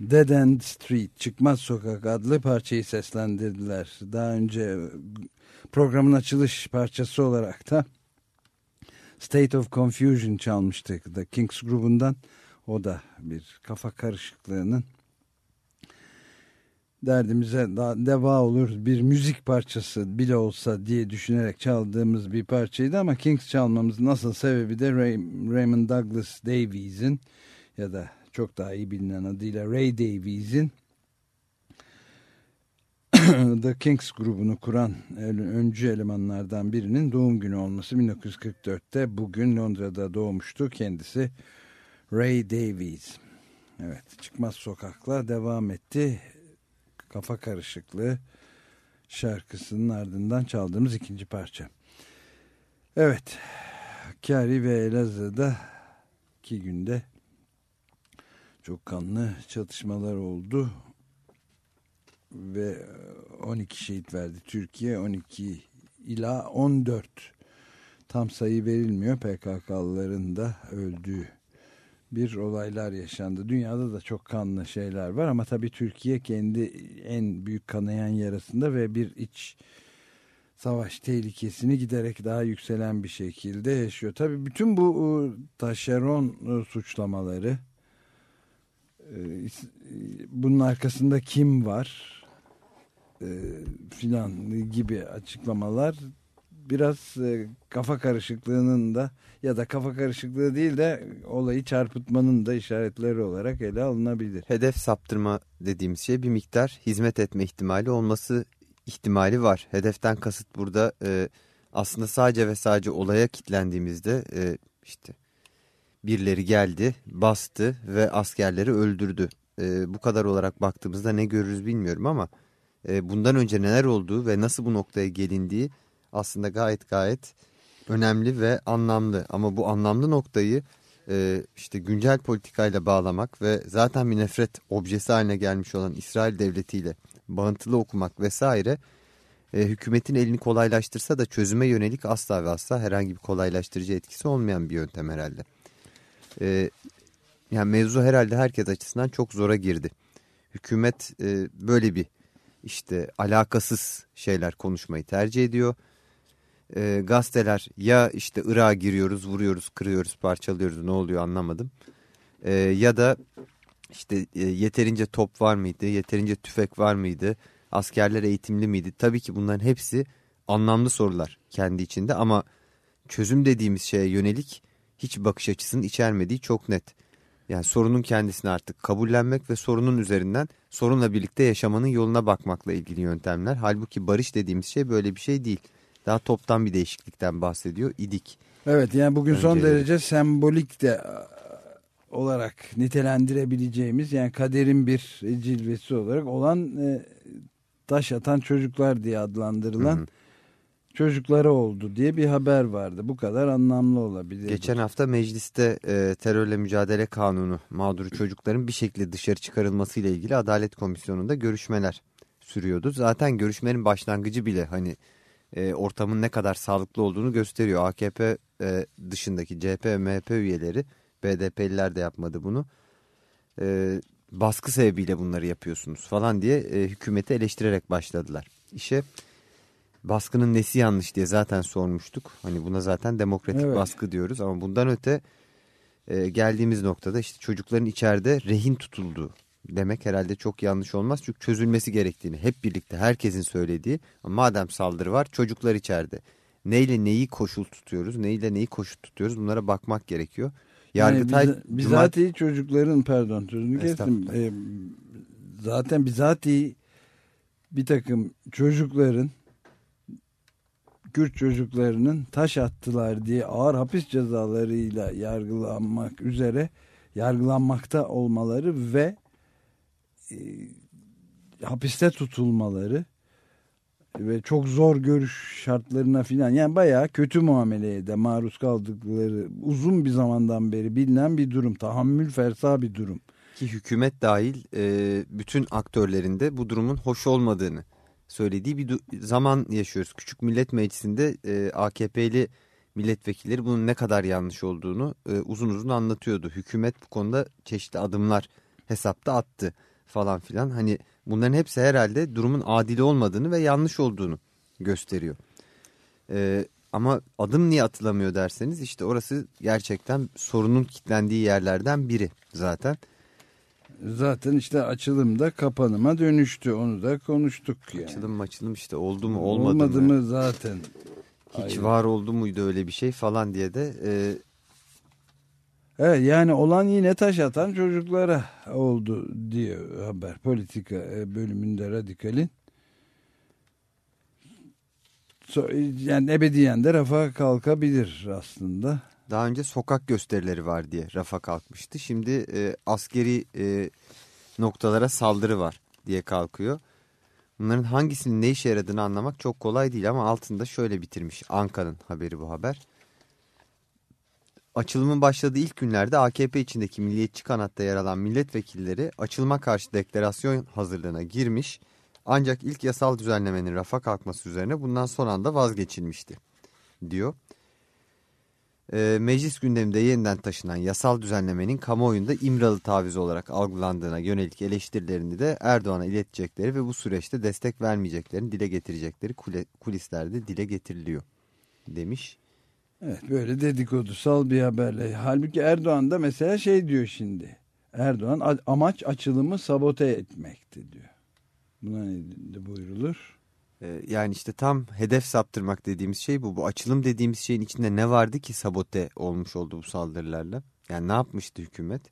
Dead End Street Çıkmaz Sokak adlı parçayı seslendirdiler. Daha önce programın açılış parçası olarak da State of Confusion çalmıştık The Kinks grubundan. O da bir kafa karışıklığının derdimize daha deva olur bir müzik parçası bile olsa diye düşünerek çaldığımız bir parçaydı ama Kings çalmamızın nasıl sebebi de Ray, Raymond Douglas Davies'in ya da çok daha iyi bilinen adıyla Ray Davies'in The Kings grubunu kuran öncü elemanlardan birinin doğum günü olması 1944'te bugün Londra'da doğmuştu kendisi Ray Davies. Evet çıkmaz sokakla devam etti kafa karışıklığı şarkısının ardından çaldığımız ikinci parça. Evet Hakkari ve Elazığ'da iki günde çok kanlı çatışmalar oldu ve 12 şehit verdi Türkiye 12 ila 14 tam sayı verilmiyor PKK'lıların da öldüğü bir olaylar yaşandı. Dünyada da çok kanlı şeyler var ama tabii Türkiye kendi en büyük kanayan yarasında ve bir iç savaş tehlikesini giderek daha yükselen bir şekilde yaşıyor. Tabii bütün bu taşeron suçlamaları bunun arkasında kim var filan gibi açıklamalar biraz kafa karışıklığının da ya da kafa karışıklığı değil de olayı çarpıtmanın da işaretleri olarak ele alınabilir. Hedef saptırma dediğimiz şey bir miktar hizmet etme ihtimali olması ihtimali var. Hedeften kasıt burada e, aslında sadece ve sadece olaya kitlendiğimizde e, işte birileri geldi, bastı ve askerleri öldürdü. E, bu kadar olarak baktığımızda ne görürüz bilmiyorum ama e, bundan önce neler olduğu ve nasıl bu noktaya gelindiği aslında gayet gayet önemli ve anlamlı. Ama bu anlamlı noktayı e, işte güncel politikayla bağlamak ve zaten bir nefret objesi haline gelmiş olan İsrail devletiyle bağıntılı okumak vesaire e, hükümetin elini kolaylaştırsa da çözüme yönelik asla ve asla herhangi bir kolaylaştırıcı etkisi olmayan bir yöntem herhalde. E, yani mevzu herhalde herkes açısından çok zora girdi. Hükümet e, böyle bir işte alakasız şeyler konuşmayı tercih ediyor e, gazeteler ya işte Irak'a giriyoruz, vuruyoruz, kırıyoruz, parçalıyoruz ne oluyor anlamadım. E, ya da işte e, yeterince top var mıydı, yeterince tüfek var mıydı, askerler eğitimli miydi? Tabii ki bunların hepsi anlamlı sorular kendi içinde ama çözüm dediğimiz şeye yönelik hiç bakış açısının içermediği çok net. Yani sorunun kendisini artık kabullenmek ve sorunun üzerinden sorunla birlikte yaşamanın yoluna bakmakla ilgili yöntemler. Halbuki barış dediğimiz şey böyle bir şey değil daha toptan bir değişiklikten bahsediyor idik. Evet yani bugün son derece sembolik de e, olarak nitelendirebileceğimiz yani kaderin bir cilvesi olarak olan e, taş atan çocuklar diye adlandırılan hı hı. Çocukları oldu diye bir haber vardı. Bu kadar anlamlı olabilir. Geçen hafta mecliste e, terörle mücadele kanunu mağduru çocukların bir şekilde dışarı çıkarılması ile ilgili Adalet Komisyonu'nda görüşmeler sürüyordu. Zaten görüşmenin başlangıcı bile hani e, ortamın ne kadar sağlıklı olduğunu gösteriyor. AKP e, dışındaki CHP ve MHP üyeleri BDP'liler de yapmadı bunu. E, baskı sebebiyle bunları yapıyorsunuz falan diye e, hükümeti eleştirerek başladılar. İşe baskının nesi yanlış diye zaten sormuştuk. Hani buna zaten demokratik evet. baskı diyoruz ama bundan öte e, geldiğimiz noktada işte çocukların içeride rehin tutulduğu demek herhalde çok yanlış olmaz. Çünkü çözülmesi gerektiğini hep birlikte herkesin söylediği madem saldırı var çocuklar içeride. Neyle neyi koşul tutuyoruz neyle neyi koşul tutuyoruz bunlara bakmak gerekiyor. Yargıtay, yani biz, bizatihi Cuma... çocukların pardon sözünü kestim. E, zaten bizatihi bir takım çocukların Kürt çocuklarının taş attılar diye ağır hapis cezalarıyla yargılanmak üzere yargılanmakta olmaları ve e, hapiste tutulmaları ve çok zor görüş şartlarına filan yani bayağı kötü muameleye de maruz kaldıkları uzun bir zamandan beri bilinen bir durum. Tahammül fersa bir durum. Ki hükümet dahil e, bütün aktörlerinde bu durumun hoş olmadığını söylediği bir zaman yaşıyoruz. Küçük Millet Meclisi'nde e, AKP'li milletvekilleri bunun ne kadar yanlış olduğunu e, uzun uzun anlatıyordu. Hükümet bu konuda çeşitli adımlar hesapta attı falan filan. Hani bunların hepsi herhalde durumun adil olmadığını ve yanlış olduğunu gösteriyor. Ee, ama adım niye atılamıyor derseniz işte orası gerçekten sorunun kitlendiği yerlerden biri zaten. Zaten işte açılımda kapanıma dönüştü. Onu da konuştuk yani. Açılım açılım işte oldu mu olmadı, Olmadı mı? mı zaten. Hiç Aynen. var oldu muydu öyle bir şey falan diye de e, Evet yani olan yine taş atan çocuklara oldu diyor haber. Politika e, bölümünde radikalin. Yani ebediyen de rafa kalkabilir aslında. Daha önce sokak gösterileri var diye rafa kalkmıştı. Şimdi e, askeri e, noktalara saldırı var diye kalkıyor. Bunların hangisinin ne işe yaradığını anlamak çok kolay değil ama altında şöyle bitirmiş Anka'nın haberi bu haber. Açılımın başladığı ilk günlerde AKP içindeki milliyetçi kanatta yer alan milletvekilleri açılıma karşı deklarasyon hazırlığına girmiş. Ancak ilk yasal düzenlemenin rafa kalkması üzerine bundan son anda vazgeçilmişti diyor. E, meclis gündeminde yeniden taşınan yasal düzenlemenin kamuoyunda İmralı tavizi olarak algılandığına yönelik eleştirilerini de Erdoğan'a iletecekleri ve bu süreçte destek vermeyeceklerini dile getirecekleri kulislerde dile getiriliyor demiş. Evet böyle dedikodusal bir haberle. Halbuki Erdoğan da mesela şey diyor şimdi. Erdoğan "A- amaç açılımı sabote etmekti diyor. Buna ne? E, yani işte tam hedef saptırmak dediğimiz şey bu. Bu açılım dediğimiz şeyin içinde ne vardı ki sabote olmuş oldu bu saldırılarla? Yani ne yapmıştı hükümet?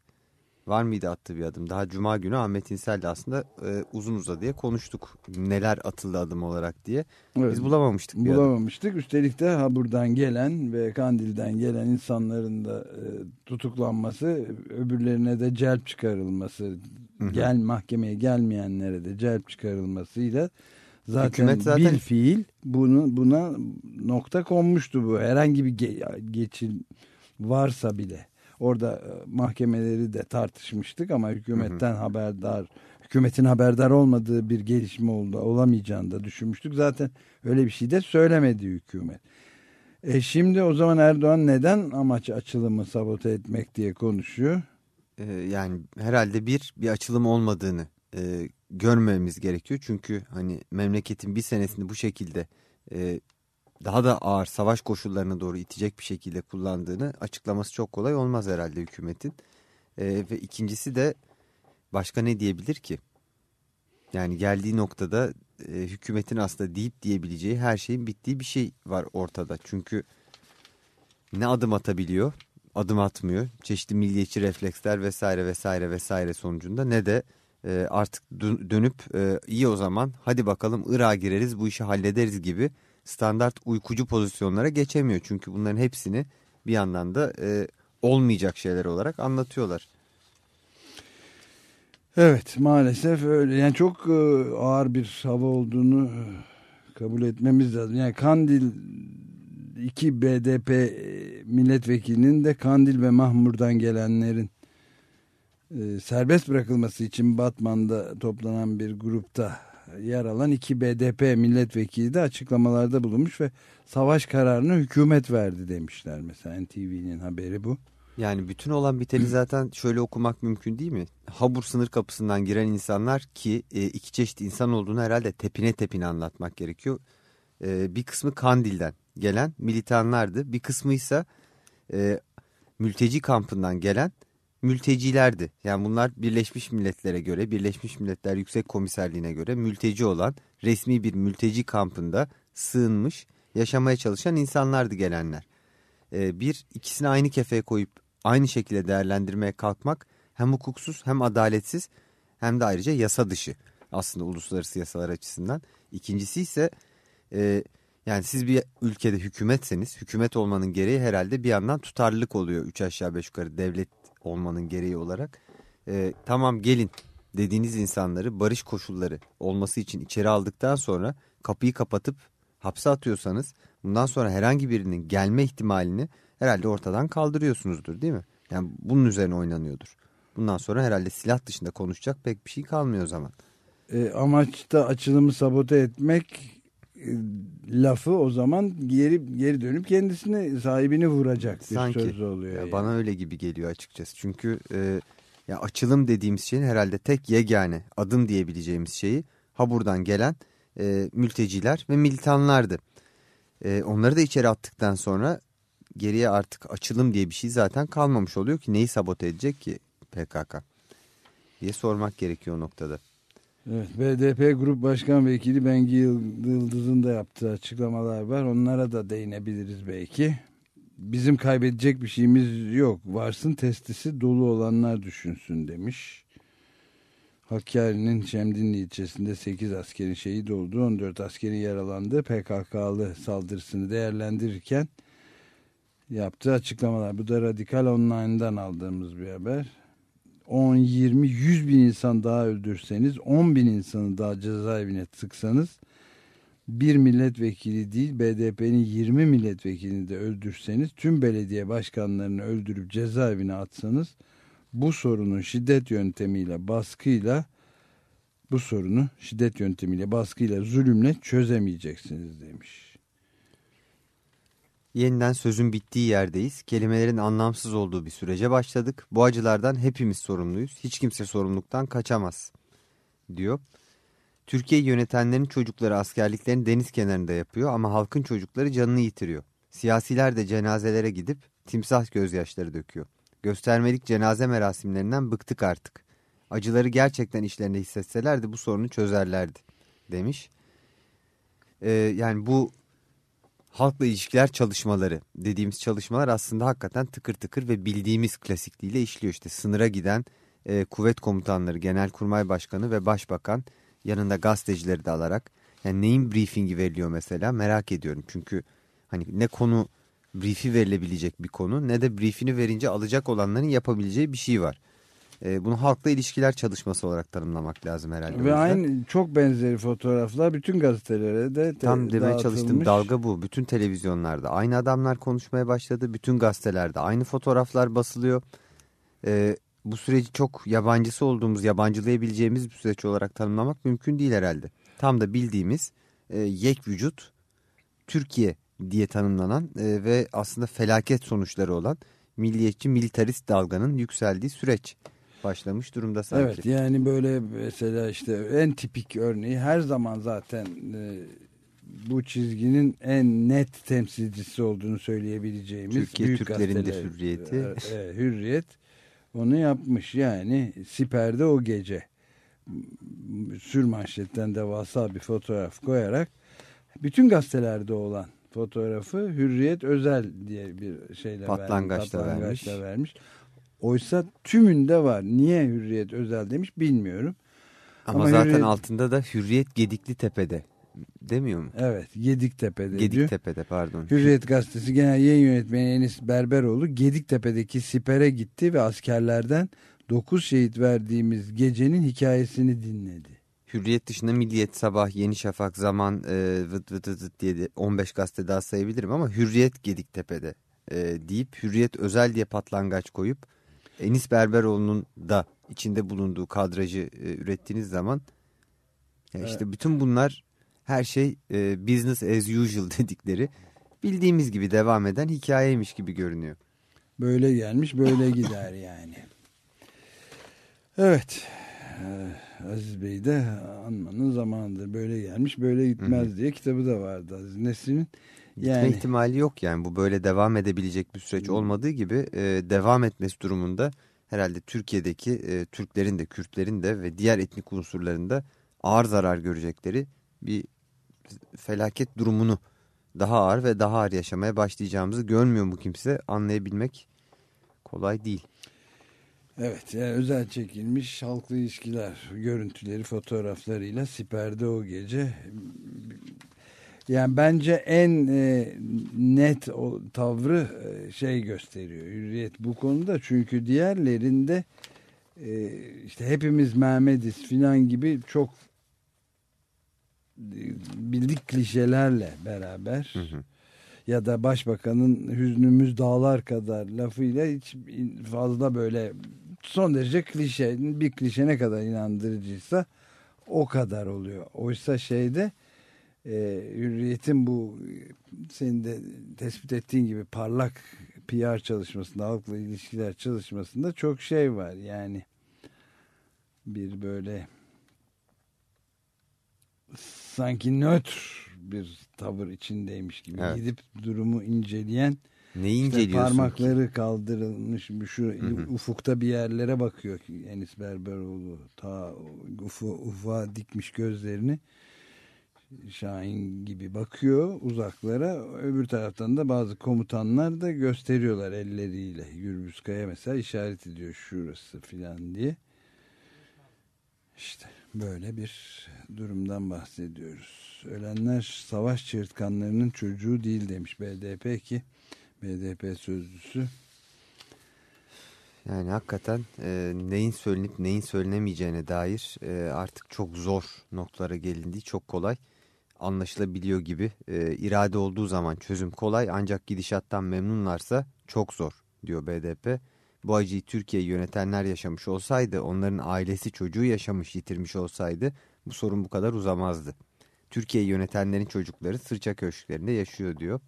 Var mıydı attığı bir adım? Daha cuma günü Ahmet İnsel'le aslında e, uzun uzadıya konuştuk. Neler atıldı adım olarak diye. Evet, Biz bulamamıştık bir adım. bulamamıştık. Üstelik de ha buradan gelen ve Kandil'den gelen insanların da e, tutuklanması, öbürlerine de celp çıkarılması, Hı hı. gel mahkemeye gelmeyenlere de celp çıkarılmasıyla zaten, Hükümet zaten- bil fiil bunu buna nokta konmuştu bu. Herhangi bir ge- geçil varsa bile. Orada e, mahkemeleri de tartışmıştık ama hükümetten haberdar hükümetin haberdar olmadığı bir gelişme oldu olamayacağını da düşünmüştük. Zaten öyle bir şey de söylemedi hükümet. E şimdi o zaman Erdoğan neden amaç açılımı sabote etmek diye konuşuyor? Ee, yani herhalde bir bir açılım olmadığını e, görmemiz gerekiyor. Çünkü hani memleketin bir senesini bu şekilde e, daha da ağır savaş koşullarına doğru itecek bir şekilde kullandığını açıklaması çok kolay olmaz herhalde hükümetin. E, ve ikincisi de başka ne diyebilir ki? Yani geldiği noktada e, hükümetin aslında deyip diyebileceği her şeyin bittiği bir şey var ortada. Çünkü ne adım atabiliyor adım atmıyor. Çeşitli milliyetçi refleksler vesaire vesaire vesaire sonucunda ne de e, artık dö- dönüp e, iyi o zaman hadi bakalım Irak'a gireriz bu işi hallederiz gibi standart uykucu pozisyonlara geçemiyor. Çünkü bunların hepsini bir yandan da e, olmayacak şeyler olarak anlatıyorlar. Evet maalesef öyle. Yani çok e, ağır bir hava olduğunu e, kabul etmemiz lazım. Yani Kandil iki BDP e, milletvekilinin de Kandil ve Mahmur'dan gelenlerin e, serbest bırakılması için Batman'da toplanan bir grupta yer alan iki BDP milletvekili de açıklamalarda bulunmuş ve savaş kararını hükümet verdi demişler. Mesela NTV'nin haberi bu. Yani bütün olan biteni zaten şöyle okumak mümkün değil mi? Habur sınır kapısından giren insanlar ki e, iki çeşit insan olduğunu herhalde tepine tepine anlatmak gerekiyor. E, bir kısmı Kandil'den gelen militanlardı. Bir kısmı ise mülteci kampından gelen mültecilerdi. Yani bunlar Birleşmiş Milletler'e göre, Birleşmiş Milletler Yüksek Komiserliğine göre mülteci olan resmi bir mülteci kampında sığınmış, yaşamaya çalışan insanlardı gelenler. E, bir ikisini aynı kefeye koyup aynı şekilde değerlendirmeye kalkmak hem hukuksuz hem adaletsiz hem de ayrıca yasa dışı aslında uluslararası yasalar açısından. İkincisi ise e, yani siz bir ülkede hükümetseniz hükümet olmanın gereği herhalde bir yandan tutarlılık oluyor. Üç aşağı beş yukarı devlet olmanın gereği olarak. E, tamam gelin dediğiniz insanları barış koşulları olması için içeri aldıktan sonra kapıyı kapatıp hapse atıyorsanız bundan sonra herhangi birinin gelme ihtimalini herhalde ortadan kaldırıyorsunuzdur değil mi? Yani bunun üzerine oynanıyordur. Bundan sonra herhalde silah dışında konuşacak pek bir şey kalmıyor o zaman. E, amaçta açılımı sabote etmek lafı o zaman geri geri dönüp kendisini sahibini vuracak bir Sanki. söz oluyor. Ya yani. Bana öyle gibi geliyor açıkçası. Çünkü e, ya açılım dediğimiz şeyin herhalde tek yegane adım diyebileceğimiz şeyi ha buradan gelen e, mülteciler ve militanlardı. E, onları da içeri attıktan sonra geriye artık açılım diye bir şey zaten kalmamış oluyor ki neyi sabote edecek ki PKK? diye sormak gerekiyor o noktada. Evet, BDP Grup Başkan Vekili Bengi Yıldız'ın da yaptığı açıklamalar var. Onlara da değinebiliriz belki. Bizim kaybedecek bir şeyimiz yok. Varsın testisi dolu olanlar düşünsün demiş. Hakkari'nin Şemdinli ilçesinde 8 askerin şehit olduğu 14 askerin yaralandığı PKK'lı saldırısını değerlendirirken yaptığı açıklamalar. Bu da Radikal Online'dan aldığımız bir haber. 10, 20, 100 bin insan daha öldürseniz, 10 bin insanı daha cezaevine tıksanız bir milletvekili değil BDP'nin 20 milletvekilini de öldürseniz tüm belediye başkanlarını öldürüp cezaevine atsanız bu sorunun şiddet yöntemiyle baskıyla bu sorunu şiddet yöntemiyle baskıyla zulümle çözemeyeceksiniz demiş. Yeniden sözün bittiği yerdeyiz. Kelimelerin anlamsız olduğu bir sürece başladık. Bu acılardan hepimiz sorumluyuz. Hiç kimse sorumluluktan kaçamaz diyor. Türkiye yönetenlerin çocukları askerliklerini deniz kenarında yapıyor ama halkın çocukları canını yitiriyor. Siyasiler de cenazelere gidip timsah gözyaşları döküyor. Göstermelik cenaze merasimlerinden bıktık artık. Acıları gerçekten işlerinde hissetselerdi bu sorunu çözerlerdi demiş. Ee, yani bu halkla ilişkiler çalışmaları dediğimiz çalışmalar aslında hakikaten tıkır tıkır ve bildiğimiz klasikliğiyle işliyor. İşte sınıra giden e, kuvvet komutanları, genelkurmay başkanı ve başbakan yanında gazetecileri de alarak yani neyin briefingi veriliyor mesela merak ediyorum. Çünkü hani ne konu briefi verilebilecek bir konu ne de briefini verince alacak olanların yapabileceği bir şey var. E, bunu halkla ilişkiler çalışması olarak tanımlamak lazım herhalde. Ve aynı çok benzeri fotoğraflar bütün gazetelere de Tam demeye dağıtılmış. dalga bu. Bütün televizyonlarda aynı adamlar konuşmaya başladı. Bütün gazetelerde aynı fotoğraflar basılıyor. Ee, bu süreci çok yabancısı olduğumuz, yabancılayabileceğimiz bir süreç olarak tanımlamak mümkün değil herhalde. Tam da bildiğimiz e, yek vücut Türkiye diye tanımlanan e, ve aslında felaket sonuçları olan milliyetçi militarist dalganın yükseldiği süreç başlamış durumda sanki. Evet yani böyle mesela işte en tipik örneği her zaman zaten e, bu çizginin en net temsilcisi olduğunu söyleyebileceğimiz Türkiye büyük Türklerin de hürriyeti. e, e, hürriyet onu yapmış yani Siper'de o gece sür manşetten devasa bir fotoğraf koyarak bütün gazetelerde olan fotoğrafı Hürriyet Özel diye bir şeyle Patlangaçla vermiş, vermiş. patlangaçla vermiş. Oysa tümünde var. Niye Hürriyet Özel demiş bilmiyorum. Ama, Ama zaten Hürriyet- altında da Hürriyet Gedikli Tepe'de demiyor mu? Evet Gediktepe'de diyor. Gediktepe'de pardon. Hürriyet Gazetesi Genel Yayın Yönetmeni Enis Berberoğlu Gediktepe'deki sipere gitti ve askerlerden 9 şehit verdiğimiz gecenin hikayesini dinledi. Hürriyet dışında Milliyet, Sabah, Yeni Şafak, Zaman, e, vıt vıt vıt diye de 15 gazete daha sayabilirim ama Hürriyet Gediktepe'de e, deyip Hürriyet Özel diye patlangaç koyup Enis Berberoğlu'nun da içinde bulunduğu kadrajı e, ürettiğiniz zaman ya işte bütün bunlar her şey e, business as usual dedikleri bildiğimiz gibi devam eden hikayeymiş gibi görünüyor. Böyle gelmiş böyle gider yani. Evet. Ee, Aziz Bey de anmanın zamanıdır. Böyle gelmiş böyle gitmez diye kitabı da vardı Aziz Nesin'in. Gitme Yani. ihtimali yok yani. Bu böyle devam edebilecek bir süreç olmadığı gibi e, devam etmesi durumunda herhalde Türkiye'deki e, Türklerin de Kürtlerin de ve diğer etnik unsurların da ağır zarar görecekleri bir felaket durumunu daha ağır ve daha ağır yaşamaya başlayacağımızı görmüyor mu kimse? Anlayabilmek kolay değil. Evet yani özel çekilmiş halkla ilişkiler görüntüleri fotoğraflarıyla siperde o gece yani bence en e, net o tavrı e, şey gösteriyor. Hürriyet bu konuda. Çünkü diğerlerinde e, işte hepimiz Mehmediz filan gibi çok e, bildik klişelerle beraber. Ya da başbakanın hüznümüz dağlar kadar lafıyla hiç fazla böyle son derece klişe bir klişe ne kadar inandırıcıysa o kadar oluyor. Oysa şeyde e, hürriyetin bu senin de tespit ettiğin gibi parlak PR çalışmasında halkla ilişkiler çalışmasında çok şey var yani bir böyle sanki nötr bir tavır içindeymiş gibi Evet. gidip durumu inceleyen Neyi İşte inceliyorsun parmakları ki? kaldırılmış bir şu ufukta bir yerlere bakıyor ki Enis Berberoğlu ta ufu, ufa dikmiş gözlerini Şahin gibi bakıyor uzaklara. Öbür taraftan da bazı komutanlar da gösteriyorlar elleriyle. Gürbüzkaya mesela işaret ediyor şurası filan diye. İşte böyle bir durumdan bahsediyoruz. Ölenler savaş çığırtkanlarının çocuğu değil demiş BDP ki BDP sözcüsü. Yani hakikaten e, neyin söylenip neyin söylenemeyeceğine dair e, artık çok zor noktalara gelindiği çok kolay anlaşılabiliyor gibi. E, irade olduğu zaman çözüm kolay ancak gidişattan memnunlarsa çok zor diyor BDP. Bu acıyı Türkiye'yi yönetenler yaşamış olsaydı, onların ailesi çocuğu yaşamış yitirmiş olsaydı bu sorun bu kadar uzamazdı. Türkiye'yi yönetenlerin çocukları sırça köşklerinde yaşıyor diyor.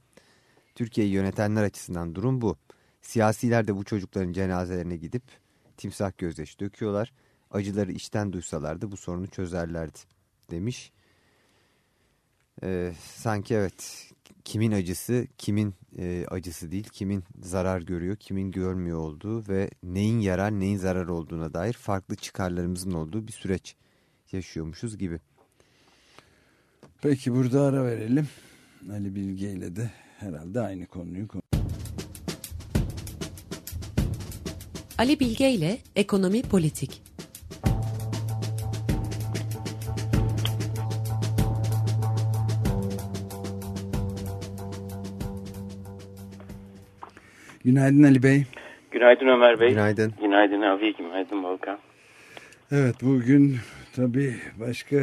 Türkiye'yi yönetenler açısından durum bu. Siyasiler de bu çocukların cenazelerine gidip timsah gözyaşı döküyorlar. Acıları içten duysalardı bu sorunu çözerlerdi demiş. Ee, sanki evet kimin acısı kimin e, acısı değil kimin zarar görüyor kimin görmüyor olduğu ve neyin yarar neyin zarar olduğuna dair farklı çıkarlarımızın olduğu bir süreç yaşıyormuşuz gibi. Peki burada ara verelim. Ali Bilge ile de herhalde aynı konuyu konu. Ali Bilge ile Ekonomi Politik. Günaydın Ali Bey. Günaydın Ömer Bey. Günaydın. Günaydın abi. Günaydın Volkan. Evet bugün tabii başka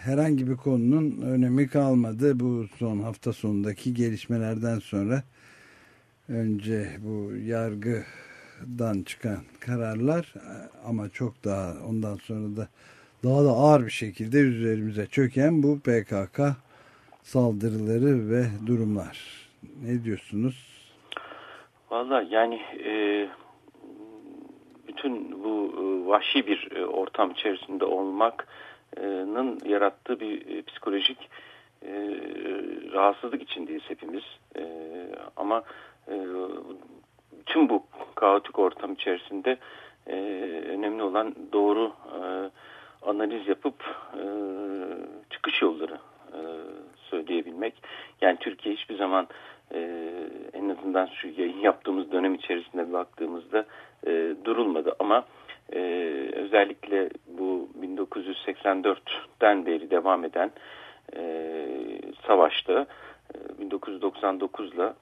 herhangi bir konunun önemi kalmadı. Bu son hafta sonundaki gelişmelerden sonra önce bu yargıdan çıkan kararlar ama çok daha ondan sonra da daha da ağır bir şekilde üzerimize çöken bu PKK saldırıları ve durumlar. Ne diyorsunuz? Valla yani e, bütün bu e, vahşi bir e, ortam içerisinde olmakın yarattığı bir e, psikolojik e, rahatsızlık içindeyiz hepimiz. E, ama e, tüm bu kaotik ortam içerisinde e, önemli olan doğru e, analiz yapıp e, çıkış yolları söyleyebilmek. Yani Türkiye hiçbir zaman e, en azından şu yayın yaptığımız dönem içerisinde baktığımızda e, durulmadı ama e, özellikle bu 1984'ten beri devam eden e, savaşta e, 1999 ile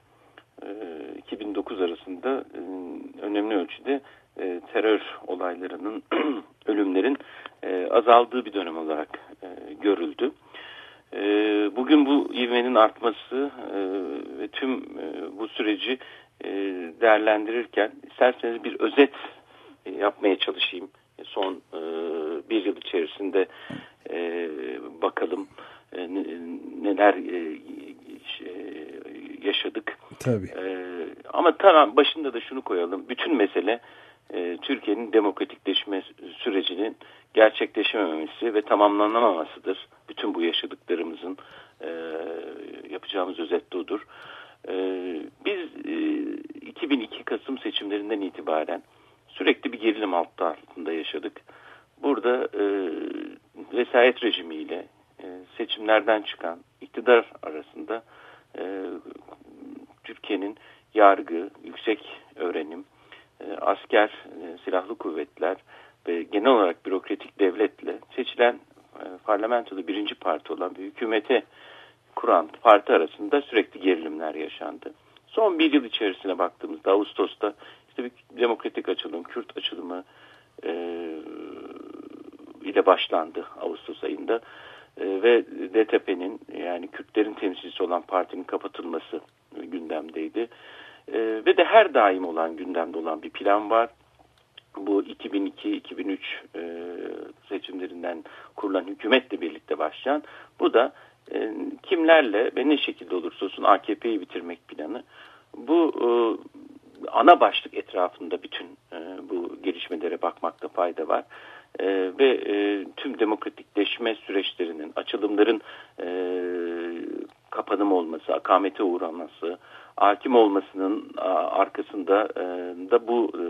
2009 arasında e, önemli ölçüde e, terör olaylarının ölümlerin e, azaldığı bir dönem olarak görüldü. E, bugün bu ivmenin artması e, ve tüm e, bu süreci e, değerlendirirken isterseniz bir özet e, yapmaya çalışayım. Son e, bir yıl içerisinde e, bakalım e, ne- neler e, yaşadık. Tabii. Ee, ama tamam başında da şunu koyalım. Bütün mesele e, Türkiye'nin demokratikleşme sürecinin gerçekleşememesi ve tamamlanamamasıdır. Bütün bu yaşadıklarımızın e, yapacağımız özet de odur. E, biz e, 2002 Kasım seçimlerinden itibaren sürekli bir gerilim altı altında yaşadık. Burada e, vesayet rejimiyle e, seçimlerden çıkan iktidar arasında e, Türkiye'nin yargı, yüksek öğrenim, e, asker, e, silahlı kuvvetler ve genel olarak bürokratik devletle seçilen e, parlamentoda birinci parti olan bir hükümete kuran parti arasında sürekli gerilimler yaşandı. Son bir yıl içerisine baktığımızda Ağustos'ta işte bir demokratik açılım, Kürt açılımı e, ile başlandı Ağustos ayında. E, ve DTP'nin yani Kürtlerin temsilcisi olan partinin kapatılması gündemdeydi. E, ve de her daim olan gündemde olan bir plan var. Bu 2002-2003 e, seçimlerinden kurulan hükümetle birlikte başlayan. Bu da e, kimlerle ve ne şekilde olursa olsun AKP'yi bitirmek planı. Bu e, ana başlık etrafında bütün e, bu gelişmelere bakmakta fayda var. E, ve e, tüm demokratikleşme süreçlerinin, açılımların e, kapanım olması, akamete uğraması, hakim olmasının arkasında e, da bu e,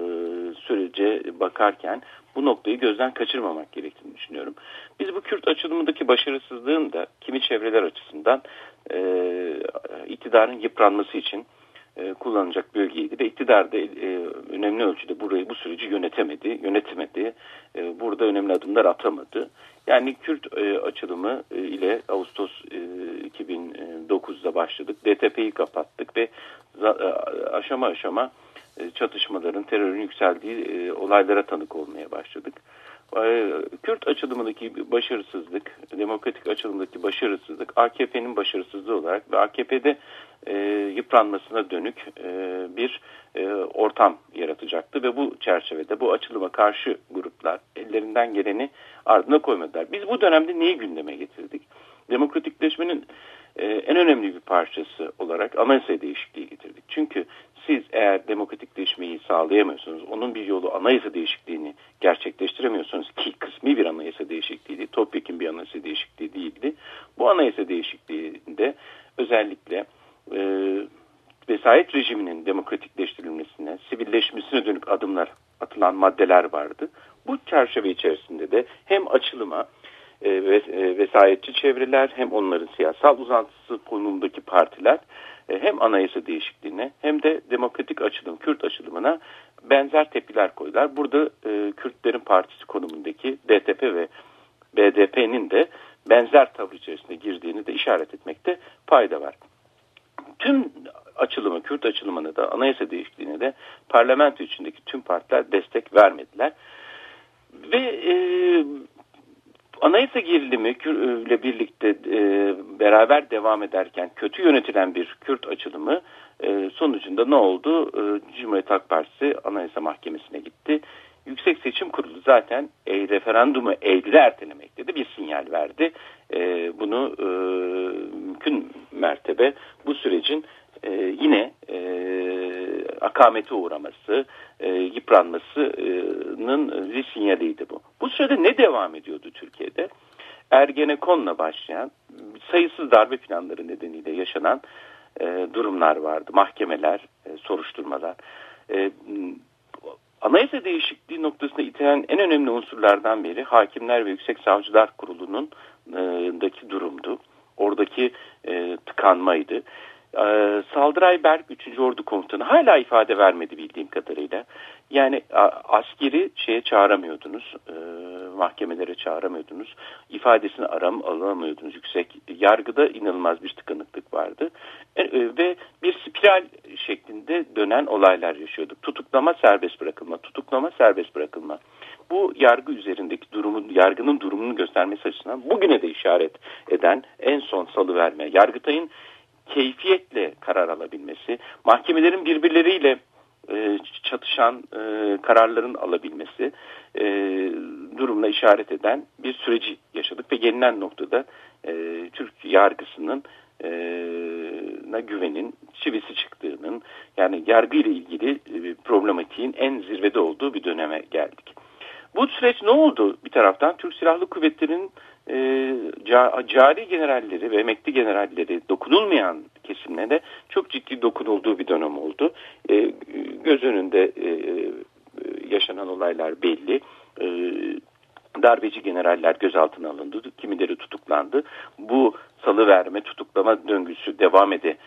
sürece bakarken bu noktayı gözden kaçırmamak gerektiğini düşünüyorum. Biz bu Kürt açılımındaki başarısızlığın da kimi çevreler açısından e, iktidarın yıpranması için e, kullanılacak bölgeydi ve iktidar da e, önemli ölçüde burayı bu süreci yönetemedi, yönetemedi. E, burada önemli adımlar atamadı. Yani Kürt e, açılımı e, ile Ağustos e, 2009'da başladık. DTP'yi kapattık ve za- e, aşama aşama e, çatışmaların, terörün yükseldiği e, olaylara tanık olmaya başladık. E, Kürt açılımındaki başarısızlık, demokratik açılımdaki başarısızlık AKP'nin başarısızlığı olarak ve AKP'de e, yıpranmasına dönük e, bir e, ortam yaratacaktı ve bu çerçevede bu açılıma karşı gruplar ellerinden geleni ardına koymadılar. Biz bu dönemde neyi gündeme getirdik? Demokratikleşmenin e, en önemli bir parçası olarak anayasa değişikliği getirdik. Çünkü siz eğer demokratikleşmeyi sağlayamıyorsunuz, onun bir yolu anayasa değişikliğini gerçekleştiremiyorsunuz ki kısmi bir anayasa değişikliğiydi, topyekin bir anayasa değişikliği değildi. Bu anayasa değişikliğinde özellikle e, vesayet rejiminin demokratikleştirilmesine, sivilleşmesine dönük adımlar atılan maddeler vardı. Bu çerçeve içerisinde de hem açılıma e, e, vesayetçi çevreler hem onların siyasal uzantısı konumundaki partiler hem anayasa değişikliğine hem de demokratik açılım, Kürt açılımına benzer tepkiler koydular. Burada e, Kürtlerin partisi konumundaki DTP ve BDP'nin de benzer tavır içerisinde girdiğini de işaret etmekte fayda var. Tüm açılımı, Kürt açılımını da anayasa değişikliğine de parlamento içindeki tüm partiler destek vermediler. Ve e, anayasa ile birlikte e, beraber devam ederken kötü yönetilen bir Kürt açılımı e, sonucunda ne oldu? E, Cumhuriyet Halk Partisi Anayasa Mahkemesi'ne gitti. Yüksek Seçim Kurulu zaten e, referandumu Eylül'e ertelemekte de bir sinyal verdi. E, bunu e, mümkün mertebe bu sürecin e, yine e, akamete uğraması, e, yıpranmasının bir sinyaliydi bu. Bu sırada ne devam ediyordu Türkiye'de? Ergenekon'la başlayan sayısız darbe planları nedeniyle yaşanan e, durumlar vardı. Mahkemeler, e, soruşturmalar. E, anayasa değişikliği noktasında itelen en önemli unsurlardan biri Hakimler ve Yüksek Savcılar Kurulu'nun e, daki durumdu. Oradaki e, tıkanmaydı. E, Saldıray Berk 3. Ordu Komutanı hala ifade vermedi bildiğim kadarıyla. Yani askeri şeye çağıramıyordunuz, e, mahkemelere çağıramıyordunuz, ifadesini aram alamıyordunuz yüksek. Yargıda inanılmaz bir tıkanıklık vardı E, e, ve bir spiral şeklinde dönen olaylar yaşıyorduk. Tutuklama, serbest bırakılma, tutuklama, serbest bırakılma. Bu yargı üzerindeki durumun, yargının durumunu göstermesi açısından bugüne de işaret eden en son salı verme, Yargıtay'ın keyfiyetle karar alabilmesi, mahkemelerin birbirleriyle e, çatışan e, kararların alabilmesi e, durumuna işaret eden bir süreci yaşadık ve gelinen noktada e, Türk yargısının e, na güvenin çivisi çıktığının yani yargı ile ilgili e, problematiğin en zirvede olduğu bir döneme geldik. Bu süreç ne oldu? Bir taraftan Türk Silahlı Kuvvetleri'nin e, ca- cari generalleri ve emekli generalleri dokunulmayan kesimlere çok ciddi dokunulduğu bir dönem oldu. E, göz önünde e, e, yaşanan olaylar belli. E, darbeci generaller gözaltına alındı. Kimileri tutuklandı. Bu salı verme, tutuklama döngüsü devam ede,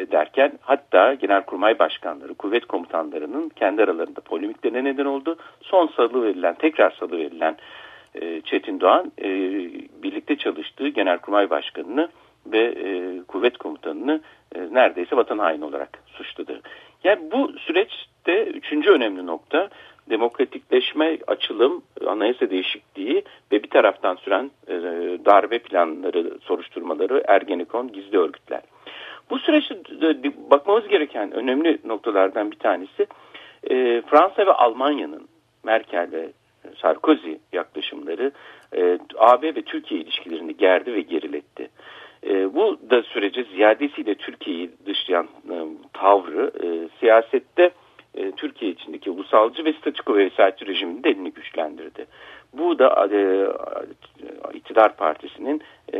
ederken hatta genelkurmay başkanları, kuvvet komutanlarının kendi aralarında polemiklerine neden oldu. Son salı verilen, tekrar salı verilen e, Çetin Doğan e, birlikte çalıştığı genelkurmay başkanını ve e, kuvvet komutanını neredeyse vatan haini olarak suçladı. Yani bu süreçte üçüncü önemli nokta demokratikleşme, açılım, anayasa değişikliği ve bir taraftan süren darbe planları, soruşturmaları, Ergenekon, gizli örgütler. Bu süreçte bakmamız gereken önemli noktalardan bir tanesi Fransa ve Almanya'nın Merkel ve Sarkozy yaklaşımları e, AB ve Türkiye ilişkilerini gerdi ve geriletti. E, bu da sürece ziyadesiyle Türkiye'yi dışlayan e, tavrı e, siyasette e, Türkiye içindeki ulusalcı ve statiko ve vesayetçi rejimin de elini güçlendirdi. Bu da e, iktidar partisinin e,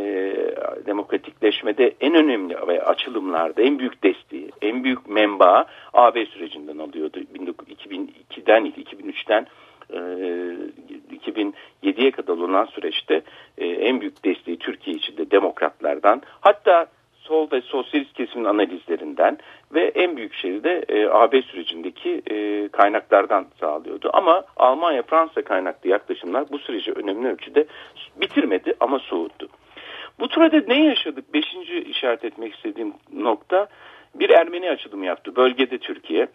demokratikleşmede en önemli ve açılımlarda en büyük desteği, en büyük menbaı AB sürecinden alıyordu. 2002'den 2003'ten 2007'ye kadar olan süreçte e, en büyük desteği Türkiye içinde demokratlardan hatta sol ve sosyalist kesimin analizlerinden ve en büyük şeyi de e, AB sürecindeki e, kaynaklardan sağlıyordu. Ama Almanya, Fransa kaynaklı yaklaşımlar bu süreci önemli ölçüde bitirmedi ama soğuttu. Bu sırada ne yaşadık? Beşinci işaret etmek istediğim nokta bir Ermeni açılımı yaptı. Bölgede Türkiye.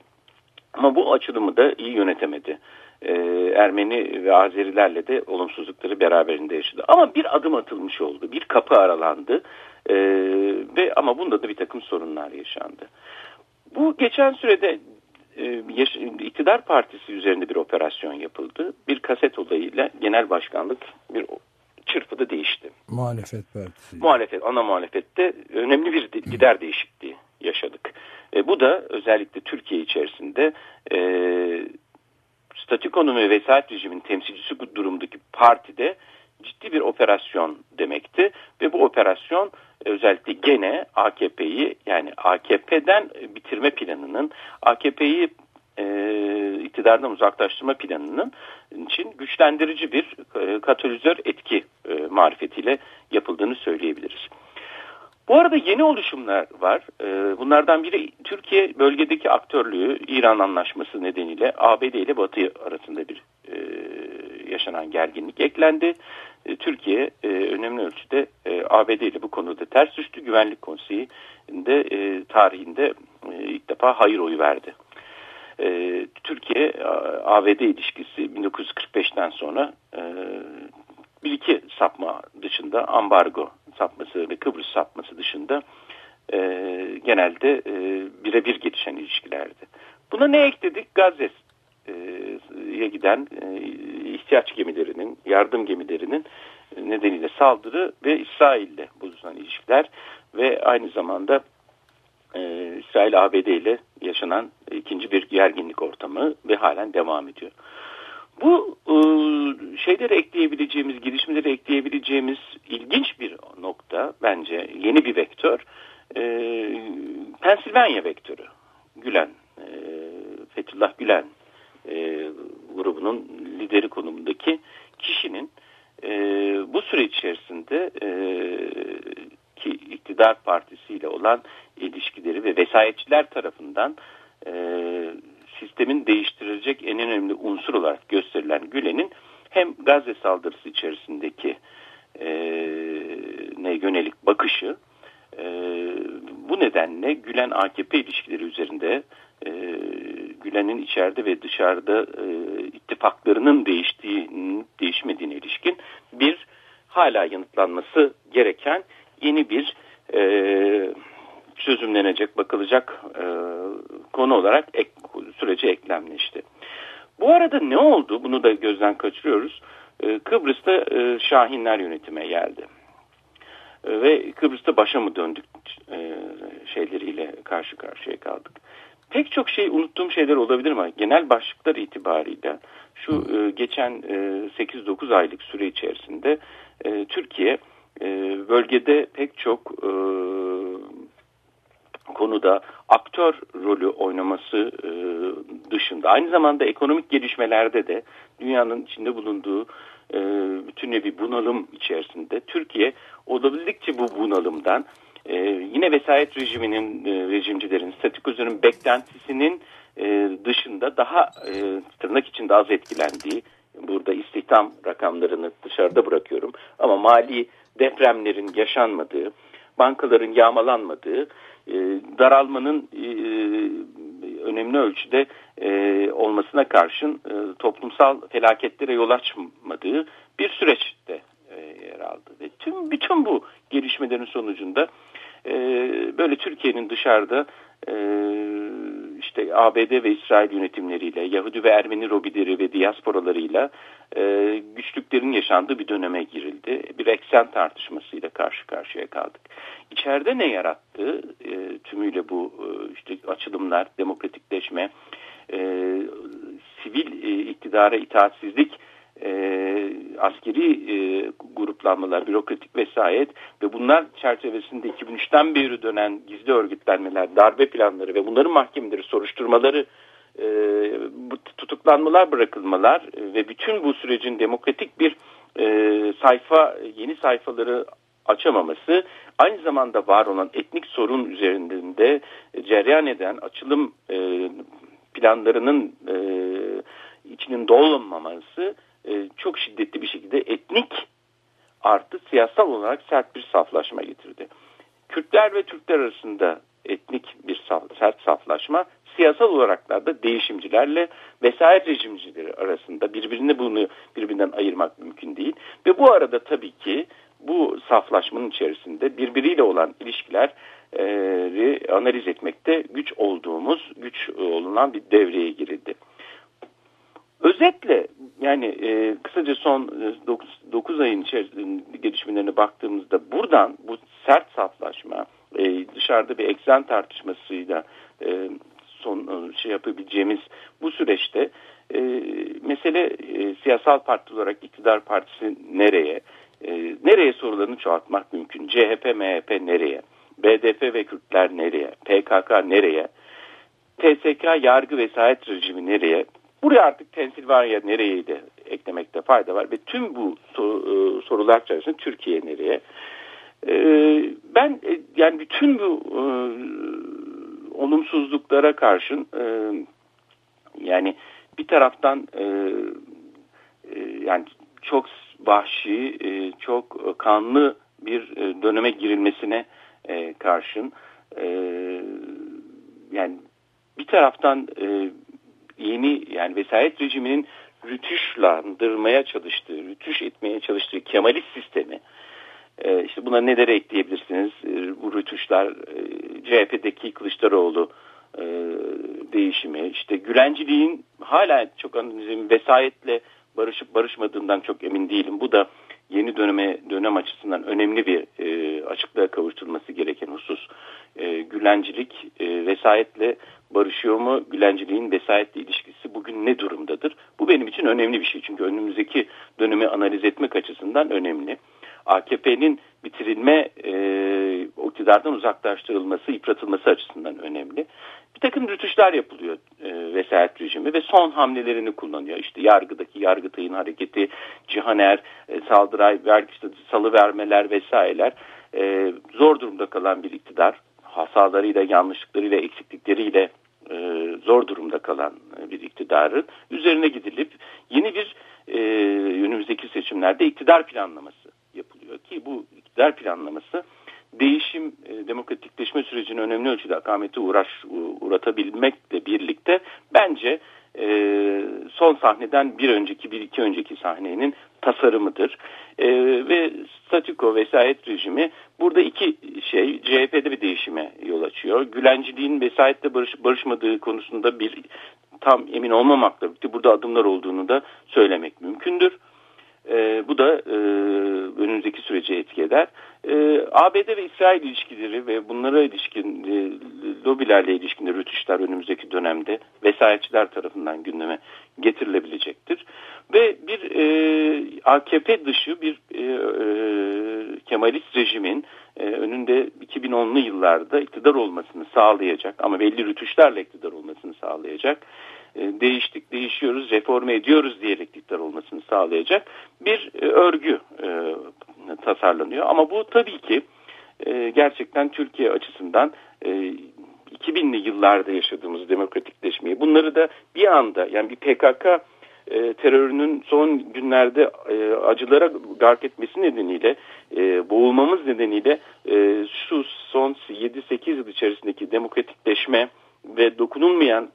Ama bu açılımı da iyi yönetemedi. Ee, Ermeni ve Azerilerle de olumsuzlukları beraberinde yaşadı. Ama bir adım atılmış oldu. Bir kapı aralandı. Ee, ve Ama bunda da bir takım sorunlar yaşandı. Bu geçen sürede e, iktidar partisi üzerinde bir operasyon yapıldı. Bir kaset olayıyla genel başkanlık bir çırpıda değişti. Muhalefet Partisi. Muhalefet, ana muhalefette önemli bir lider değişikliği yaşadık. E, bu da özellikle Türkiye içerisinde e, statükonun ve vesayet rejimin temsilcisi bu durumdaki partide ciddi bir operasyon demekti. Ve bu operasyon e, özellikle gene AKP'yi yani AKP'den bitirme planının AKP'yi e, iktidardan uzaklaştırma planının için güçlendirici bir e, katalizör etki e, marifetiyle yapıldığını söyleyebiliriz. Bu arada yeni oluşumlar var. E, bunlardan biri Türkiye bölgedeki aktörlüğü İran anlaşması nedeniyle ABD ile Batı arasında bir e, yaşanan gerginlik eklendi. E, Türkiye e, önemli ölçüde e, ABD ile bu konuda ters düştü. Güvenlik Konseyi'nde tarihinde ilk defa hayır oyu verdi. Türkiye ABD ilişkisi 1945'ten sonra bir iki sapma dışında ambargo sapması ve Kıbrıs sapması dışında e, genelde e, birebir gelişen ilişkilerdi. Buna ne ekledik? Gazze'ye giden e, ihtiyaç gemilerinin, yardım gemilerinin nedeniyle saldırı ve İsrail'le bozulan ilişkiler ve aynı zamanda e, İsrail ABD ile yaşanan ikinci bir gerginlik ortamı ve halen devam ediyor. Bu e, şeyleri ekleyebileceğimiz, gelişmeleri ekleyebileceğimiz ilginç bir nokta bence yeni bir vektör. E, Pensilvanya vektörü. Gülen, e, Fethullah Gülen e, grubunun lideri konumundaki kişinin e, bu süreç içerisinde e, ki iktidar partisiyle olan ilişkileri ve vesayetçiler tarafından e, sistemin değiştirilecek en önemli unsur olarak gösterilen Gülen'in hem Gazze saldırısı içerisindeki e, ne yönelik bakışı e, bu nedenle Gülen AKP ilişkileri üzerinde e, Gülen'in içeride ve dışarıda e, ittifaklarının değiştiği değişmediğine ilişkin bir hala yanıtlanması gereken yeni bir e, çözümlenecek, bakılacak e, konu olarak ek, sürece eklemleşti. Bu arada ne oldu? Bunu da gözden kaçırıyoruz. E, Kıbrıs'ta e, Şahinler yönetime geldi. E, ve Kıbrıs'ta başa mı döndük e, şeyleriyle karşı karşıya kaldık. Pek çok şey unuttuğum şeyler olabilir ama genel başlıklar itibariyle şu e, geçen e, 8-9 aylık süre içerisinde e, Türkiye e, bölgede pek çok e, konuda aktör rolü oynaması e, dışında. Aynı zamanda ekonomik gelişmelerde de dünyanın içinde bulunduğu e, bütün bir bunalım içerisinde Türkiye olabildikçe bu bunalımdan e, yine vesayet rejiminin e, rejimcilerin statükozunun beklentisinin e, dışında daha e, tırnak içinde az etkilendiği burada istihdam rakamlarını dışarıda bırakıyorum ama mali depremlerin yaşanmadığı bankaların yağmalanmadığı e, daralmanın e, önemli ölçüde e, olmasına karşın toplumsal felaketlere yol açmadığı bir süreçte e, yer aldı. Ve tüm bütün bu gelişmelerin sonucunda böyle Türkiye'nin dışarıda işte ABD ve İsrail yönetimleriyle, Yahudi ve Ermeni lobileri ve diasporalarıyla e, güçlüklerin yaşandığı bir döneme girildi. Bir eksen tartışmasıyla karşı karşıya kaldık. İçeride ne yarattı e, tümüyle bu e, işte açılımlar, demokratikleşme, e, sivil e, iktidara itaatsizlik e, askeri e, gruplanmalar, bürokratik vesayet ve bunlar çerçevesinde 2003'ten beri dönen gizli örgütlenmeler, darbe planları ve bunların mahkemeleri, soruşturmaları, e, tutuklanmalar, bırakılmalar ve bütün bu sürecin demokratik bir e, sayfa, yeni sayfaları açamaması aynı zamanda var olan etnik sorun üzerinde cereyan eden açılım e, planlarının e, içinin dolmaması e, çok şiddetli bir şekilde etnik artı siyasal olarak sert bir saflaşma getirdi. Kürtler ve Türkler arasında etnik bir saf, sert saflaşma siyasal olarak da değişimcilerle vesayet rejimcileri arasında birbirini bunu birbirinden ayırmak mümkün değil. Ve bu arada tabii ki bu saflaşmanın içerisinde birbiriyle olan ilişkileri analiz etmekte güç olduğumuz, güç olunan bir devreye girildi. Özetle yani e, kısaca son 9 ayın içerisinde gelişmelerine baktığımızda buradan bu sert saflaşma e, dışarıda bir eksen tartışmasıyla e, son şey yapabileceğimiz bu süreçte e, mesele e, siyasal parti olarak iktidar partisi nereye e, nereye sorularını çoğaltmak mümkün? CHP MHP nereye? BDP ve Kürtler nereye? PKK nereye? TSK yargı vesayet rejimi nereye Buraya artık Pensilvanya nereye de eklemekte fayda var ve tüm bu sorular içerisinde Türkiye nereye? Ben yani bütün bu olumsuzluklara karşın yani bir taraftan yani çok vahşi, çok kanlı bir döneme girilmesine karşın yani bir taraftan yeni yani vesayet rejiminin rütuşlandırmaya çalıştığı, rütuş etmeye çalıştığı Kemalist sistemi e, işte buna neler ekleyebilirsiniz? E, bu rütuşlar e, CHP'deki Kılıçdaroğlu e, değişimi, işte Gülenciliğin hala çok analizim vesayetle barışıp barışmadığından çok emin değilim. Bu da yeni döneme dönem açısından önemli bir e, açıklığa kavuşturulması gereken husus. E, Gülencilik e, vesayetle barışıyor mu? Gülenciliğin vesayetle ilişkisi bugün ne durumdadır? Bu benim için önemli bir şey. Çünkü önümüzdeki dönemi analiz etmek açısından önemli. AKP'nin bitirilme, e, iktidardan uzaklaştırılması, yıpratılması açısından önemli. Bir takım rütuşlar yapılıyor e, vesayet rejimi ve son hamlelerini kullanıyor. İşte yargıdaki Yargıtay'ın hareketi, Cihaner, e, saldıray, vergi işte, salı vermeler vesaireler e, zor durumda kalan bir iktidar. Hasalarıyla, yanlışlıklarıyla, eksiklikleriyle e, zor durumda kalan bir iktidarın üzerine gidilip yeni bir e, önümüzdeki seçimlerde iktidar planlaması yapılıyor. Ki bu iktidar planlaması değişim, e, demokratikleşme sürecini önemli ölçüde akamete uğraş, uğratabilmekle birlikte bence e, son sahneden bir önceki, bir iki önceki sahnenin tasarımıdır. E, ve statüko vesayet rejimi burada iki şey CHP'de bir değişime yol açıyor. Gülenciliğin vesayetle barış, barışmadığı konusunda bir tam emin olmamakla birlikte burada adımlar olduğunu da söylemek mümkündür. E, bu da e, önümüzdeki süreci etki eder. E, ABD ve İsrail ilişkileri ve bunlara ilişkin e, lobilerle ilişkin rütuşlar önümüzdeki dönemde vesayetçiler tarafından gündeme getirilebilecektir. Ve bir e, AKP dışı bir e, e, Kemalist rejimin e, önünde 2010'lu yıllarda iktidar olmasını sağlayacak ama belli rütuşlarla iktidar olmasını sağlayacak değiştik, değişiyoruz, reforme ediyoruz diyerek iktidar olmasını sağlayacak bir e, örgü e, tasarlanıyor. Ama bu tabii ki e, gerçekten Türkiye açısından e, 2000'li yıllarda yaşadığımız demokratikleşmeyi bunları da bir anda yani bir PKK e, terörünün son günlerde e, acılara gark etmesi nedeniyle e, boğulmamız nedeniyle e, şu son 7-8 yıl içerisindeki demokratikleşme ve dokunulmayan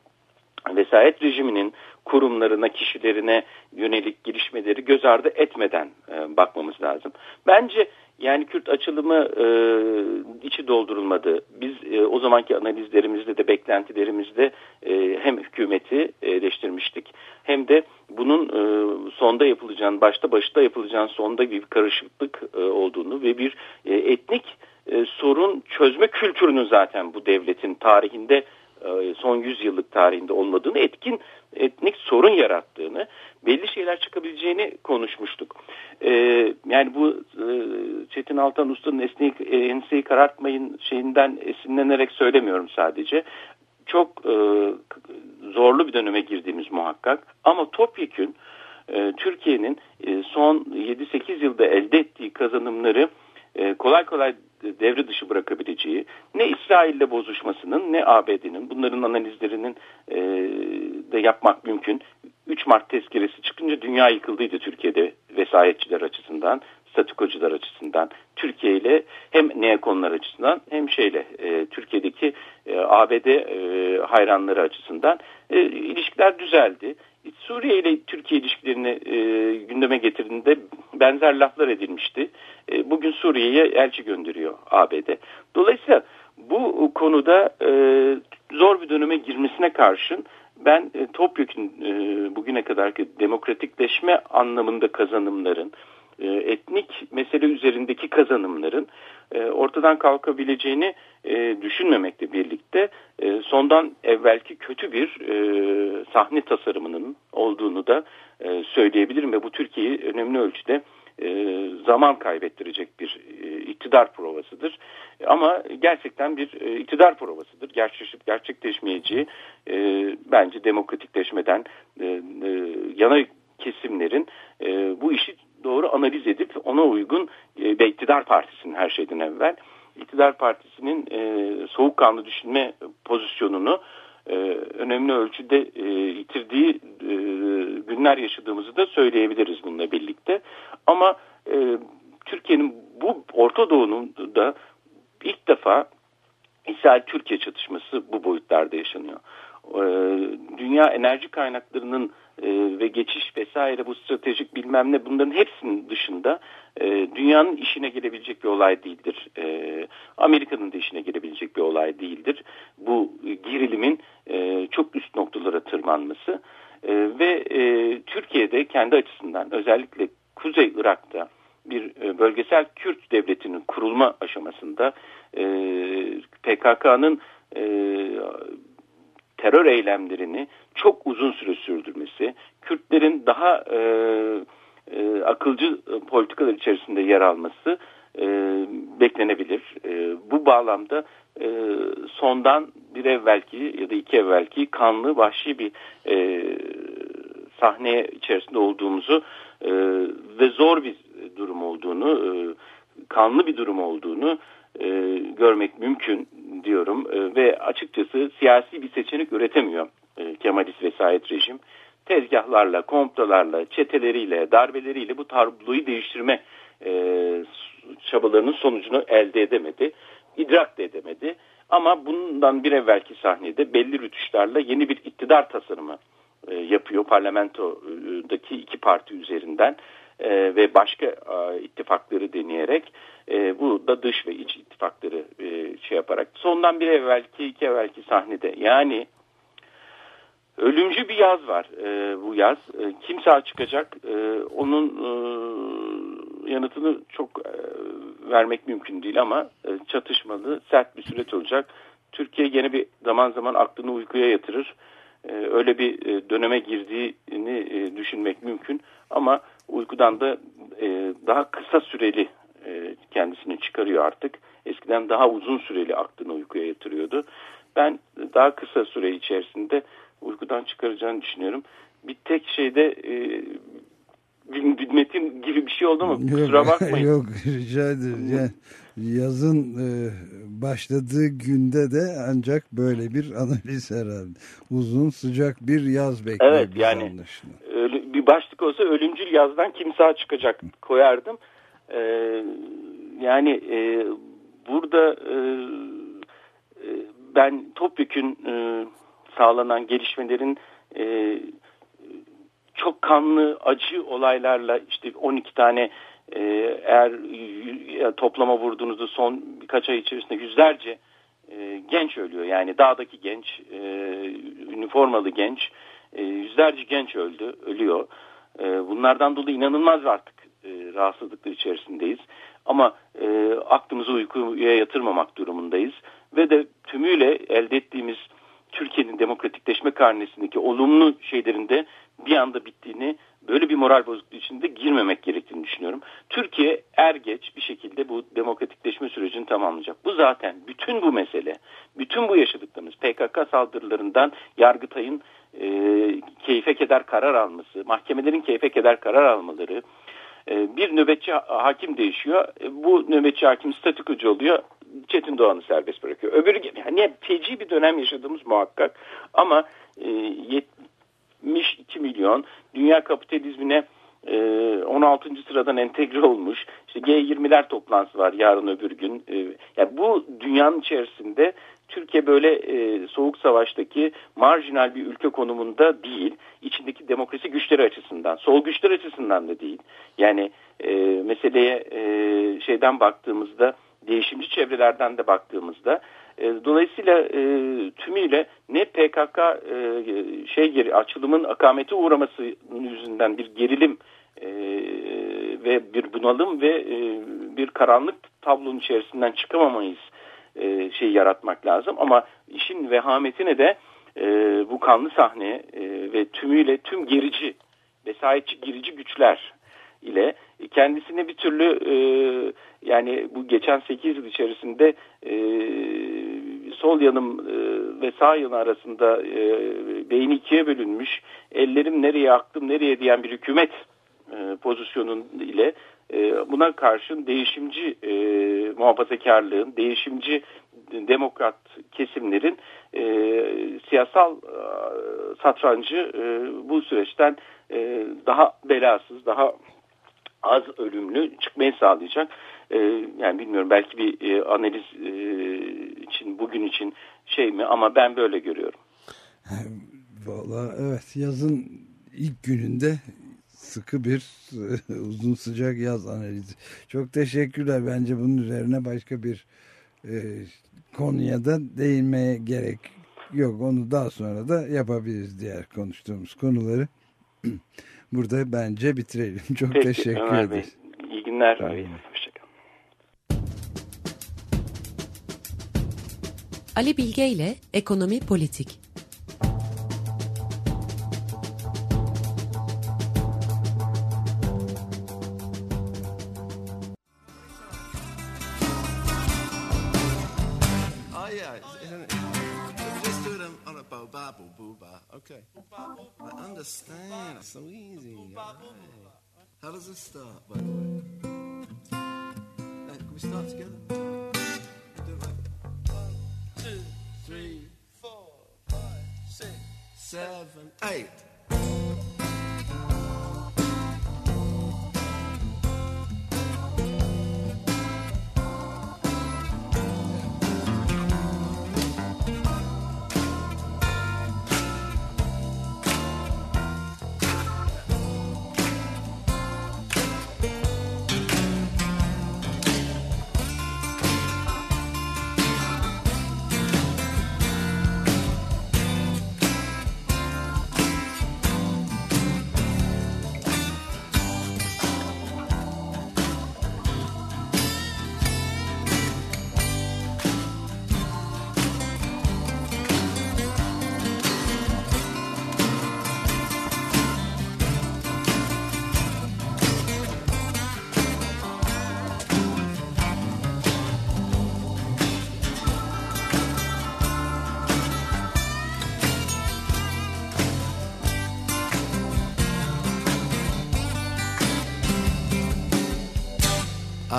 vesayet rejiminin kurumlarına, kişilerine yönelik gelişmeleri göz ardı etmeden e, bakmamız lazım. Bence yani Kürt açılımı e, içi doldurulmadı. Biz e, o zamanki analizlerimizde de beklentilerimizde e, hem hükümeti eleştirmiştik hem de bunun e, sonda yapılacağını, başta başta yapılacağını sonda bir karışıklık e, olduğunu ve bir e, etnik e, sorun çözme kültürünün zaten bu devletin tarihinde son 100 yıllık tarihinde olmadığını, etkin etnik sorun yarattığını, belli şeyler çıkabileceğini konuşmuştuk. E, yani bu e, Çetin Altan Usta'nın esneyi, e, enseyi karartmayın şeyinden esinlenerek söylemiyorum sadece. Çok e, zorlu bir döneme girdiğimiz muhakkak. Ama topyekün e, Türkiye'nin e, son 7-8 yılda elde ettiği kazanımları e, kolay kolay devre dışı bırakabileceği, ne İsrail'le bozuşmasının ne ABD'nin bunların analizlerinin e, de yapmak mümkün. 3 Mart tezkeresi çıkınca dünya yıkıldıydı Türkiye'de vesayetçiler açısından, statikocular açısından, Türkiye ile hem neokonlar açısından hem şeyle e, Türkiye'deki e, ABD e, hayranları açısından e, ilişkiler düzeldi. Suriye ile Türkiye ilişkilerini e, gündeme getirdiğinde benzer laflar edilmişti. E, bugün Suriye'ye elçi gönderiyor ABD. Dolayısıyla bu konuda e, zor bir döneme girmesine karşın ben e, topyekun e, bugüne kadarki demokratikleşme anlamında kazanımların, e, etnik mesele üzerindeki kazanımların ortadan kalkabileceğini e, düşünmemekle birlikte e, sondan evvelki kötü bir e, sahne tasarımının olduğunu da e, söyleyebilirim ve bu Türkiye'yi önemli ölçüde e, zaman kaybettirecek bir e, iktidar provasıdır. Ama gerçekten bir e, iktidar provasıdır. Gerçekleşip gerçekleşmeyeceği e, bence demokratikleşmeden e, e, yana kesimlerin e, bu işi doğru analiz edip ona uygun e, ve iktidar partisinin her şeyden evvel iktidar partisinin e, soğukkanlı düşünme pozisyonunu e, önemli ölçüde e, yitirdiği e, günler yaşadığımızı da söyleyebiliriz bununla birlikte. Ama e, Türkiye'nin bu Orta Doğu'nun da ilk defa İsrail-Türkiye çatışması bu boyutlarda yaşanıyor. E, dünya enerji kaynaklarının e, ve geçiş vesaire bu stratejik bilmem ne bunların hepsinin dışında e, dünyanın işine gelebilecek bir olay değildir. E, Amerika'nın da işine gelebilecek bir olay değildir. Bu gerilimin e, çok üst noktalara tırmanması e, ve e, Türkiye'de kendi açısından özellikle Kuzey Irak'ta bir e, bölgesel Kürt devletinin kurulma aşamasında e, PKK'nın e, terör eylemlerini çok uzun süre sürdürmesi, Kürtlerin daha e, e, akılcı politikalar içerisinde yer alması e, beklenebilir. E, bu bağlamda e, sondan bir evvelki ya da iki evvelki kanlı vahşi bir e, sahneye içerisinde olduğumuzu e, ve zor bir durum olduğunu, e, kanlı bir durum olduğunu e, görmek mümkün diyorum e, ve açıkçası siyasi bir seçenek üretemiyor e, Kemalist vesayet rejim. Tezgahlarla, komplolarla, çeteleriyle, darbeleriyle bu tabloyu değiştirme e, çabalarının sonucunu elde edemedi. İdrak da edemedi. Ama bundan bir evvelki sahnede belli rütuşlarla yeni bir iktidar tasarımı e, yapıyor parlamentodaki iki parti üzerinden e, ve başka e, ittifakları deneyerek e, bu da dış ve iç ittifakları e, şey yaparak sondan bir evvelki iki evvelki sahnede. Yani ölümcü bir yaz var e, bu yaz. E, kim sağ çıkacak e, onun e, yanıtını çok e, vermek mümkün değil ama e, çatışmalı sert bir süreç olacak. Türkiye gene bir zaman zaman aklını uykuya yatırır. E, öyle bir e, döneme girdiğini e, düşünmek mümkün. Ama uykudan da e, daha kısa süreli e, kendisini çıkarıyor artık. Eskiden daha uzun süreli aklını uykuya yatırıyordu. Ben daha kısa süre içerisinde uykudan çıkaracağını düşünüyorum. Bir tek şeyde e, metin gibi bir şey oldu mu? Kusura bakmayın. Yok rica ederim. Yani yazın e, başladığı günde de ancak böyle bir analiz herhalde. Uzun sıcak bir yaz bekliyor Evet, yani- anlaşılan. Bir başlık olsa ölümcül yazdan kim sağ çıkacak koyardım. Ee, yani e, burada e, e, ben topyekün e, sağlanan gelişmelerin e, çok kanlı acı olaylarla işte 12 tane e, eğer toplama vurduğunuzda son birkaç ay içerisinde yüzlerce e, genç ölüyor. Yani dağdaki genç, e, üniformalı genç, e, yüzlerce genç öldü, ölüyor. E, bunlardan dolayı inanılmaz artık e, rahatsızlıklar içerisindeyiz. Ama e, aklımızı uykuya yatırmamak durumundayız. Ve de tümüyle elde ettiğimiz Türkiye'nin demokratikleşme karnesindeki olumlu şeylerinde bir anda bittiğini böyle bir moral bozukluğu içinde girmemek gerektiğini düşünüyorum. Türkiye er geç bir şekilde bu demokratikleşme sürecini tamamlayacak. Bu zaten bütün bu mesele, bütün bu yaşadıklarımız PKK saldırılarından Yargıtay'ın e, keyfe keder karar alması, mahkemelerin keyfe keder karar almaları, bir nöbetçi ha- hakim değişiyor. E, bu nöbetçi hakim statükocu oluyor. Çetin Doğan'ı serbest bırakıyor. Öbürü yani feci bir dönem yaşadığımız muhakkak ama e, 72 milyon dünya kapitalizmine e, 16. sıradan entegre olmuş. İşte G20'ler toplantısı var yarın öbür gün. E, yani bu dünyanın içerisinde Türkiye böyle e, soğuk savaştaki marjinal bir ülke konumunda değil. İçindeki demokrasi güçleri açısından, sol güçler açısından da değil. Yani e, meseleye e, şeyden baktığımızda değişimci çevrelerden de baktığımızda e, dolayısıyla e, tümüyle ne PKK e, şey geri açılımın akamete uğraması yüzünden bir gerilim e, ve bir bunalım ve e, bir karanlık tablonun içerisinden çıkamamayız e, şey yaratmak lazım. Ama işin vehametine de e, bu kanlı sahne e, ve tümüyle tüm gerici vesayetçi gerici güçler ile kendisine bir türlü e, yani bu geçen 8 yıl içerisinde e, sol yanım e, ve sağ yanı arasında e, beyni ikiye bölünmüş ellerim nereye aktım nereye diyen bir hükümet e, pozisyonun ile e, buna karşın değişimci e, muhafazakarlığın değişimci demokrat kesimlerin e, siyasal e, satrancı e, bu süreçten e, daha belasız daha az ölümlü çıkmayı sağlayacak. Ee, yani bilmiyorum belki bir e, analiz e, için bugün için şey mi ama ben böyle görüyorum. Valla evet yazın ilk gününde sıkı bir uzun sıcak yaz analizi. Çok teşekkürler. Bence bunun üzerine başka bir e, konuya da değinmeye gerek yok. Onu daha sonra da yapabiliriz diğer konuştuğumuz konuları. Burada bence bitirelim. Çok Peki, teşekkür ederiz. iyi günler. Tamam. Hoşçakalın. Ali Bilge ile Ekonomi Politik How does this start, by the way? Uh, can we start together? Do it like one, two, three, four, five, six, seven, eight.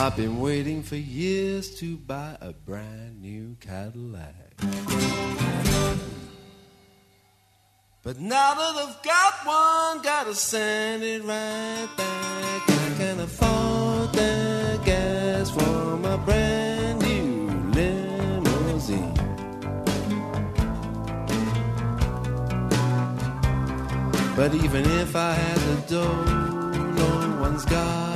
I've been waiting for years to buy a brand new Cadillac. But now that I've got one, gotta send it right back. I can afford the gas for my brand new limousine. But even if I had the dough, no one's got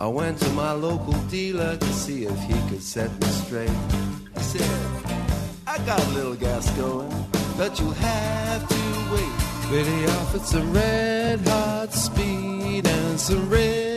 I went to my local dealer to see if he could set me straight. He said, I got a little gas going, but you'll have to wait. But he offered some red hot speed and some really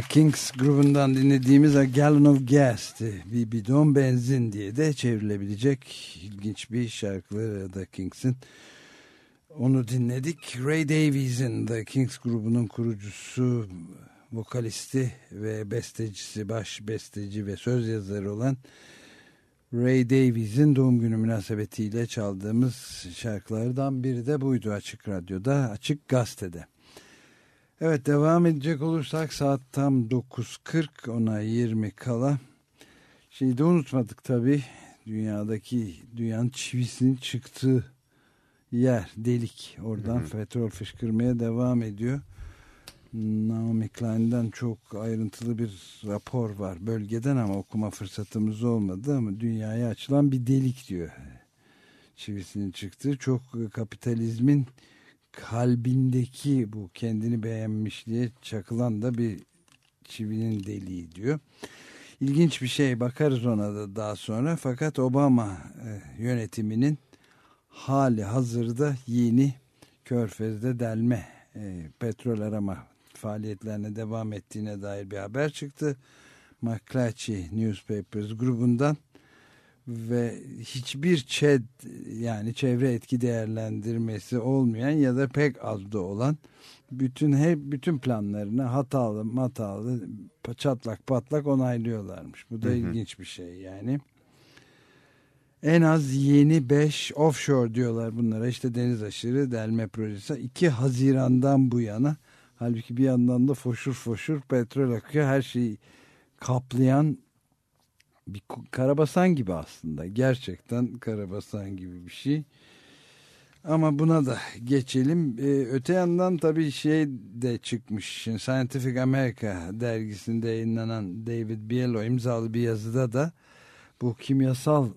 The Kings grubundan dinlediğimiz A Gallon of Gas'ti. Bir bidon benzin diye de çevrilebilecek ilginç bir şarkıları The Kings'in. Onu dinledik. Ray Davies'in The Kings grubunun kurucusu, vokalisti ve bestecisi, baş besteci ve söz yazarı olan Ray Davies'in doğum günü münasebetiyle çaldığımız şarkılardan biri de buydu Açık Radyo'da, Açık Gazete'de. Evet devam edecek olursak saat tam 9.40 ona 20 kala. Şeyi de unutmadık tabi dünyadaki dünyanın çivisinin çıktığı yer delik oradan petrol fışkırmaya devam ediyor. Naomi Klein'den çok ayrıntılı bir rapor var bölgeden ama okuma fırsatımız olmadı ama dünyaya açılan bir delik diyor. Çivisinin çıktığı çok kapitalizmin kalbindeki bu kendini beğenmişliğe çakılan da bir çivinin deliği diyor. İlginç bir şey bakarız ona da daha sonra fakat Obama e, yönetiminin hali hazırda yeni Körfez'de delme e, petrol arama faaliyetlerine devam ettiğine dair bir haber çıktı. McClatchy Newspapers grubundan ve hiçbir ÇED yani çevre etki değerlendirmesi olmayan ya da pek az da olan bütün hep bütün planlarını hatalı hatalı çatlak patlak onaylıyorlarmış. Bu da ilginç bir şey yani. En az yeni 5 offshore diyorlar bunlara işte deniz aşırı delme projesi 2 Haziran'dan bu yana halbuki bir yandan da foşur foşur petrol akıyor her şeyi kaplayan bir karabasan gibi aslında. Gerçekten karabasan gibi bir şey. Ama buna da geçelim. Ee, öte yandan tabii şey de çıkmış. Scientific America dergisinde yayınlanan David Bielo imzalı bir yazıda da bu kimyasal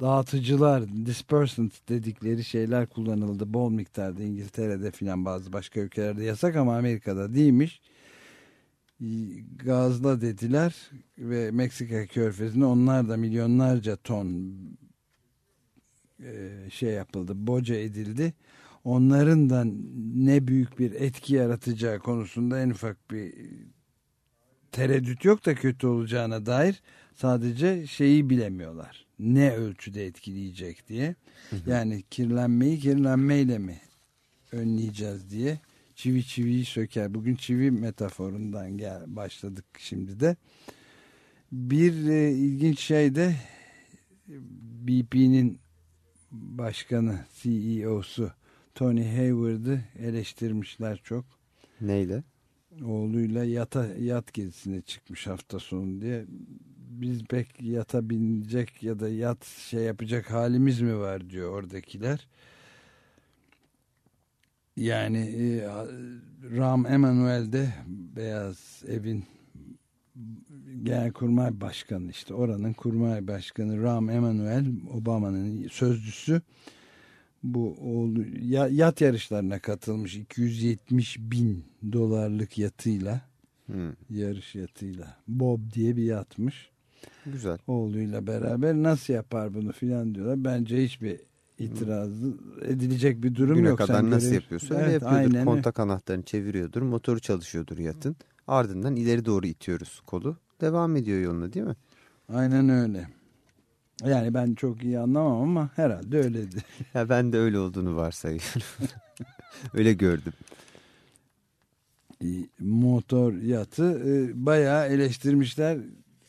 dağıtıcılar, dispersant dedikleri şeyler kullanıldı. Bol miktarda İngiltere'de filan bazı başka ülkelerde yasak ama Amerika'da değilmiş gazla dediler ve Meksika körfezine onlar da milyonlarca ton e, şey yapıldı, boca edildi. Onların da ne büyük bir etki yaratacağı konusunda en ufak bir tereddüt yok da kötü olacağına dair sadece şeyi bilemiyorlar. Ne ölçüde etkileyecek diye. Yani kirlenmeyi kirlenmeyle mi önleyeceğiz diye çivi çiviyi söker. Bugün çivi metaforundan gel başladık şimdi de. Bir e, ilginç şey de BP'nin başkanı, CEO'su Tony Hayward'ı eleştirmişler çok. Neyle? Oğluyla yata, yat gezisine çıkmış hafta sonu diye. Biz pek yata binecek ya da yat şey yapacak halimiz mi var diyor oradakiler. Yani e, Ram Emanuel de Beyaz Evin Genelkurmay Başkanı işte. Oranın kurmay başkanı Ram Emanuel Obama'nın sözcüsü. Bu oğlu, ya- yat yarışlarına katılmış 270 bin dolarlık yatıyla Hmm, yarış yatıyla. Bob diye bir yatmış. Güzel. oğluyla beraber nasıl yapar bunu filan diyorlar. Bence hiçbir itiraz edilecek bir durum Güne yok kadar Sen nasıl görev- yapıyorsa öyle Evet, yapıyordur. aynen. Kontak anahtarını çeviriyordur. Motoru çalışıyordur yatın. Ardından ileri doğru itiyoruz kolu. Devam ediyor yoluna değil mi? aynen öyle yani ben çok iyi anlamam ama herhalde öyledir Ya ben de öyle olduğunu varsayıyorum. öyle gördüm. E, motor yatı e, bayağı eleştirmişler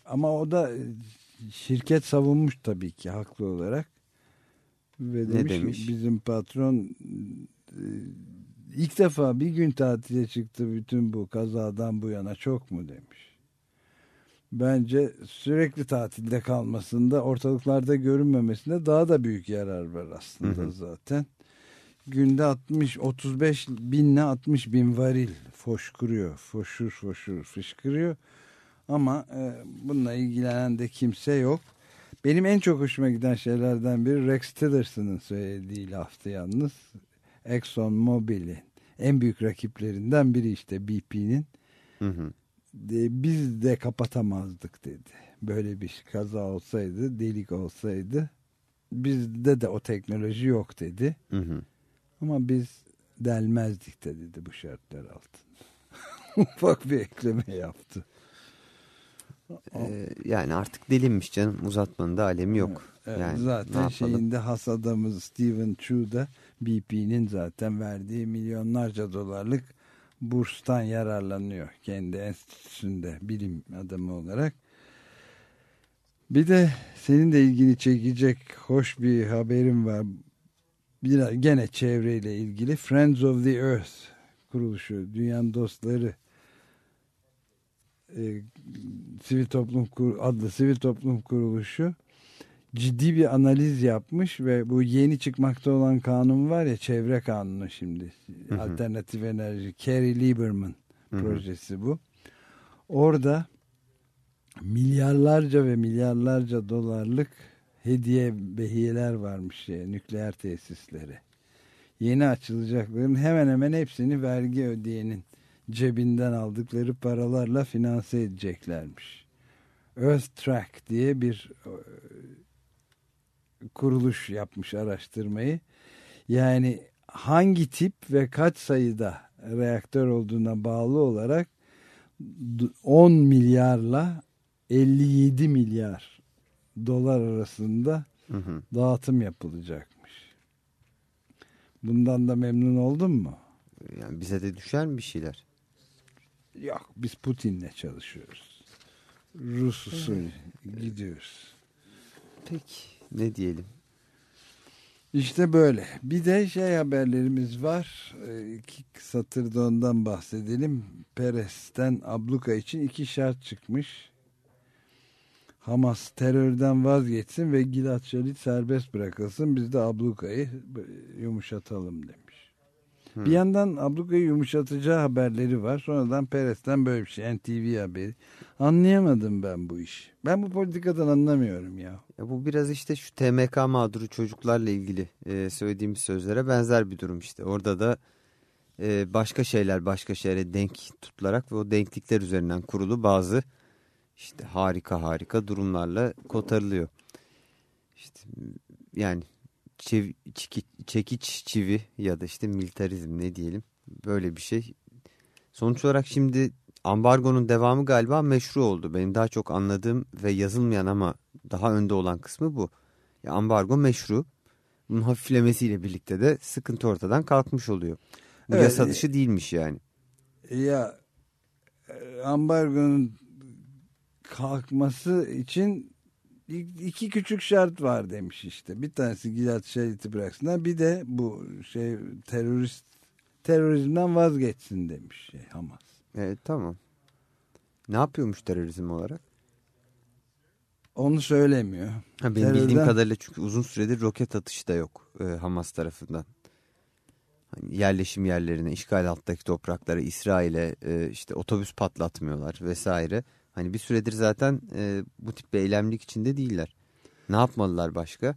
ama o da e, şirket savunmuş tabii ki haklı olarak ve Ne demiş, ki, demiş? bizim patron e, ilk defa bir gün tatile çıktı bütün bu kazadan bu yana çok mu demiş. Bence sürekli tatilde kalmasında ortalıklarda görünmemesinde daha da büyük yarar var aslında Hı hı. zaten. Günde 60 35 binle 60 bin varil foşkuruyor. Foşur foşur fışkırıyor. Ama e, bununla ilgilenen de kimse yok. Benim en çok hoşuma giden şeylerden biri Rex Tillerson'ın söylediği laftı yalnız. Exxon Mobil'in en büyük rakiplerinden biri işte BP'nin. Hı hı. De, biz de kapatamazdık dedi. Böyle bir kaza olsaydı, delik olsaydı bizde de o teknoloji yok dedi. Hı hı. Ama biz delmezdik de dedi bu şartlar altında. Ufak bir ekleme yaptı. Ee, yani artık delinmiş canım. Uzatmanın da alemi yok. Evet, yani zaten şeyinde has adamız Steven Chu da BP'nin zaten verdiği milyonlarca dolarlık burstan yararlanıyor kendi enstitüsünde bilim adamı olarak. Bir de senin de ilgini çekecek hoş bir haberim var. Bir, gene çevreyle ilgili Friends of the Earth kuruluşu, Dünyanın Dostları e, sivil toplum Kur- adlı sivil toplum kuruluşu ciddi bir analiz yapmış ve bu yeni çıkmakta olan kanun var ya çevre kanunu şimdi Hı hı. alternatif enerji Kerry Lieberman Hı hı. projesi bu. Orada milyarlarca ve milyarlarca dolarlık hediye behiyeler varmış şey, nükleer tesislere. Yeni açılacakların hemen hemen hepsini vergi ödeyenin cebinden aldıkları paralarla finanse edeceklermiş. Earth Track diye bir e, kuruluş yapmış araştırmayı. Yani hangi tip ve kaç sayıda reaktör olduğuna bağlı olarak 10 milyarla 57 milyar dolar arasında Hı hı. dağıtım yapılacakmış. Bundan da memnun oldun mu? Yani bize de düşer mi bir şeyler? Yok biz Putin'le çalışıyoruz. Rus usulü gidiyoruz. Peki ne diyelim? İşte böyle. Bir de şey haberlerimiz var. Ee, İki satırda ondan bahsedelim. Peres'ten abluka için iki şart çıkmış. Hamas terörden vazgeçsin ve Gilad Şalit serbest bırakılsın. Biz de ablukayı yumuşatalım demiş. Bir yandan ablukayı yumuşatacağı haberleri var. Sonradan Peres'ten böyle bir şey. NTV haberi. Anlayamadım ben bu işi. Ben bu politikadan anlamıyorum ya. Ya bu biraz işte şu TMK mağduru çocuklarla ilgili e, söylediğimiz sözlere benzer bir durum işte. Orada da e, başka şeyler başka şeylere denk tutularak ve o denklikler üzerinden kurulu bazı işte harika harika durumlarla kotarılıyor. İşte yani çev, çeki- çekiç çivi ya da işte militarizm ne diyelim böyle bir şey. Sonuç olarak şimdi ambargonun devamı galiba meşru oldu. Benim daha çok anladığım ve yazılmayan ama daha önde olan kısmı bu. Ya ambargo meşru. Bunun hafiflemesiyle birlikte de sıkıntı ortadan kalkmış oluyor. Bu Evet, yasa dışı değilmiş yani. Ya e, ambargonun kalkması için iki küçük şart var demiş işte. Bir tanesi Gilad Şerit'i bıraksınlar. Bir de bu şey terörist terörizmden vazgeçsin demiş şey Hamas. E, tamam. Ne yapıyormuş terörizm olarak? Onu söylemiyor. Ha, benim bildiğim Terörden- kadarıyla çünkü uzun süredir roket atışı da yok e, Hamas tarafından. Hani yerleşim yerlerine, işgal alttaki topraklara, İsrail'e e, işte otobüs patlatmıyorlar vesaire. Hani bir süredir zaten e, bu tip bir eylemlik içinde değiller. Ne yapmalılar başka?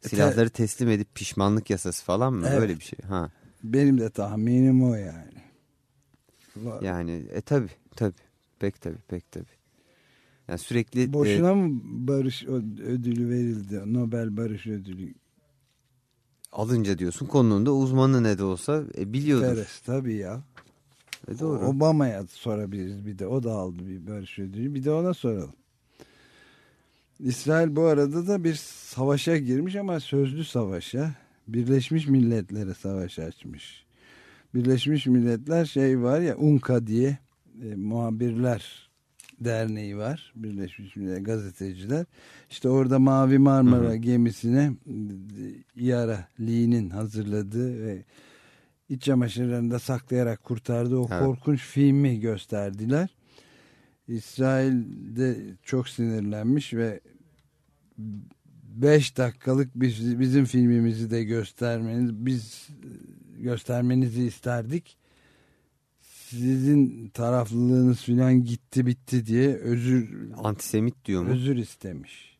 Silahları teslim edip pişmanlık yasası falan mı? Evet. Öyle bir şey. Ha. Benim de tahminim o yani. Va- Yani e tabi tabi pek tabi pek tabi. Yani sürekli e, Boşuna mı barış ödülü verildi? Nobel Barış Ödülü. alınca diyorsun konunun da uzmanı ne de olsa e, biliyordur. Peres tabii ya. E, doğru. Obama'ya sorabiliriz bir de. O da aldı bir barış ödülü. Bir de ona soralım. İsrail bu arada da bir savaşa girmiş ama sözlü savaşa. Birleşmiş Milletler'e savaş açmış. Birleşmiş Milletler şey var ya UNKA diye e, muhabirler derneği var. Birleşmiş Milletler gazeteciler. İşte orada Mavi Marmara gemisine e, Yara Lee'nin hazırladığı ve iç çamaşırlarını da saklayarak kurtardığı o Evet. korkunç filmi gösterdiler. İsrail de çok sinirlenmiş ve 5 dakikalık biz, bizim filmimizi de göstermeniz biz göstermenizi isterdik. Sizin taraflılığınız filan gitti bitti diye özür Antisemit diyor mu? özür istemiş.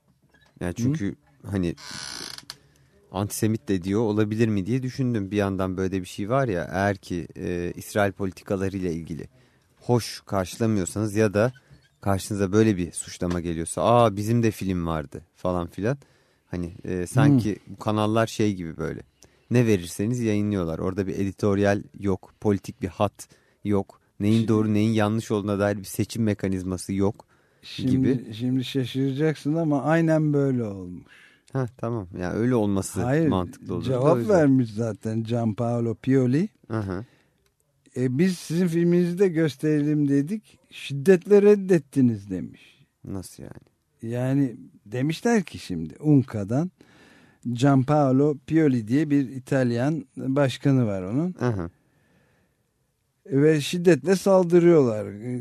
Yani çünkü hani antisemit de diyor olabilir mi diye düşündüm. Bir yandan böyle bir şey var ya eğer ki e, İsrail politikalarıyla ilgili hoş karşılamıyorsanız ya da karşınıza böyle bir suçlama geliyorsa aa bizim de film vardı falan filan. Hani e, sanki bu kanallar şey gibi böyle ne verirseniz yayınlıyorlar. Orada bir editoryal yok, politik bir hat yok. Neyin doğru neyin yanlış olduğuna dair bir seçim mekanizması yok Şimdi, gibi. şimdi şaşıracaksın ama aynen böyle olmuş. Ha tamam yani öyle olması Hayır mantıklı olur. cevap vermiş zaten Gianpaolo Pioli. Aha. E, biz sizin filminizi de gösterelim dedik. Şiddetle reddettiniz demiş. Nasıl yani? Yani demişler ki şimdi UNCA'dan Gianpaolo Pioli diye bir İtalyan başkanı var onun. Aha. Ve şiddetle saldırıyorlar. E,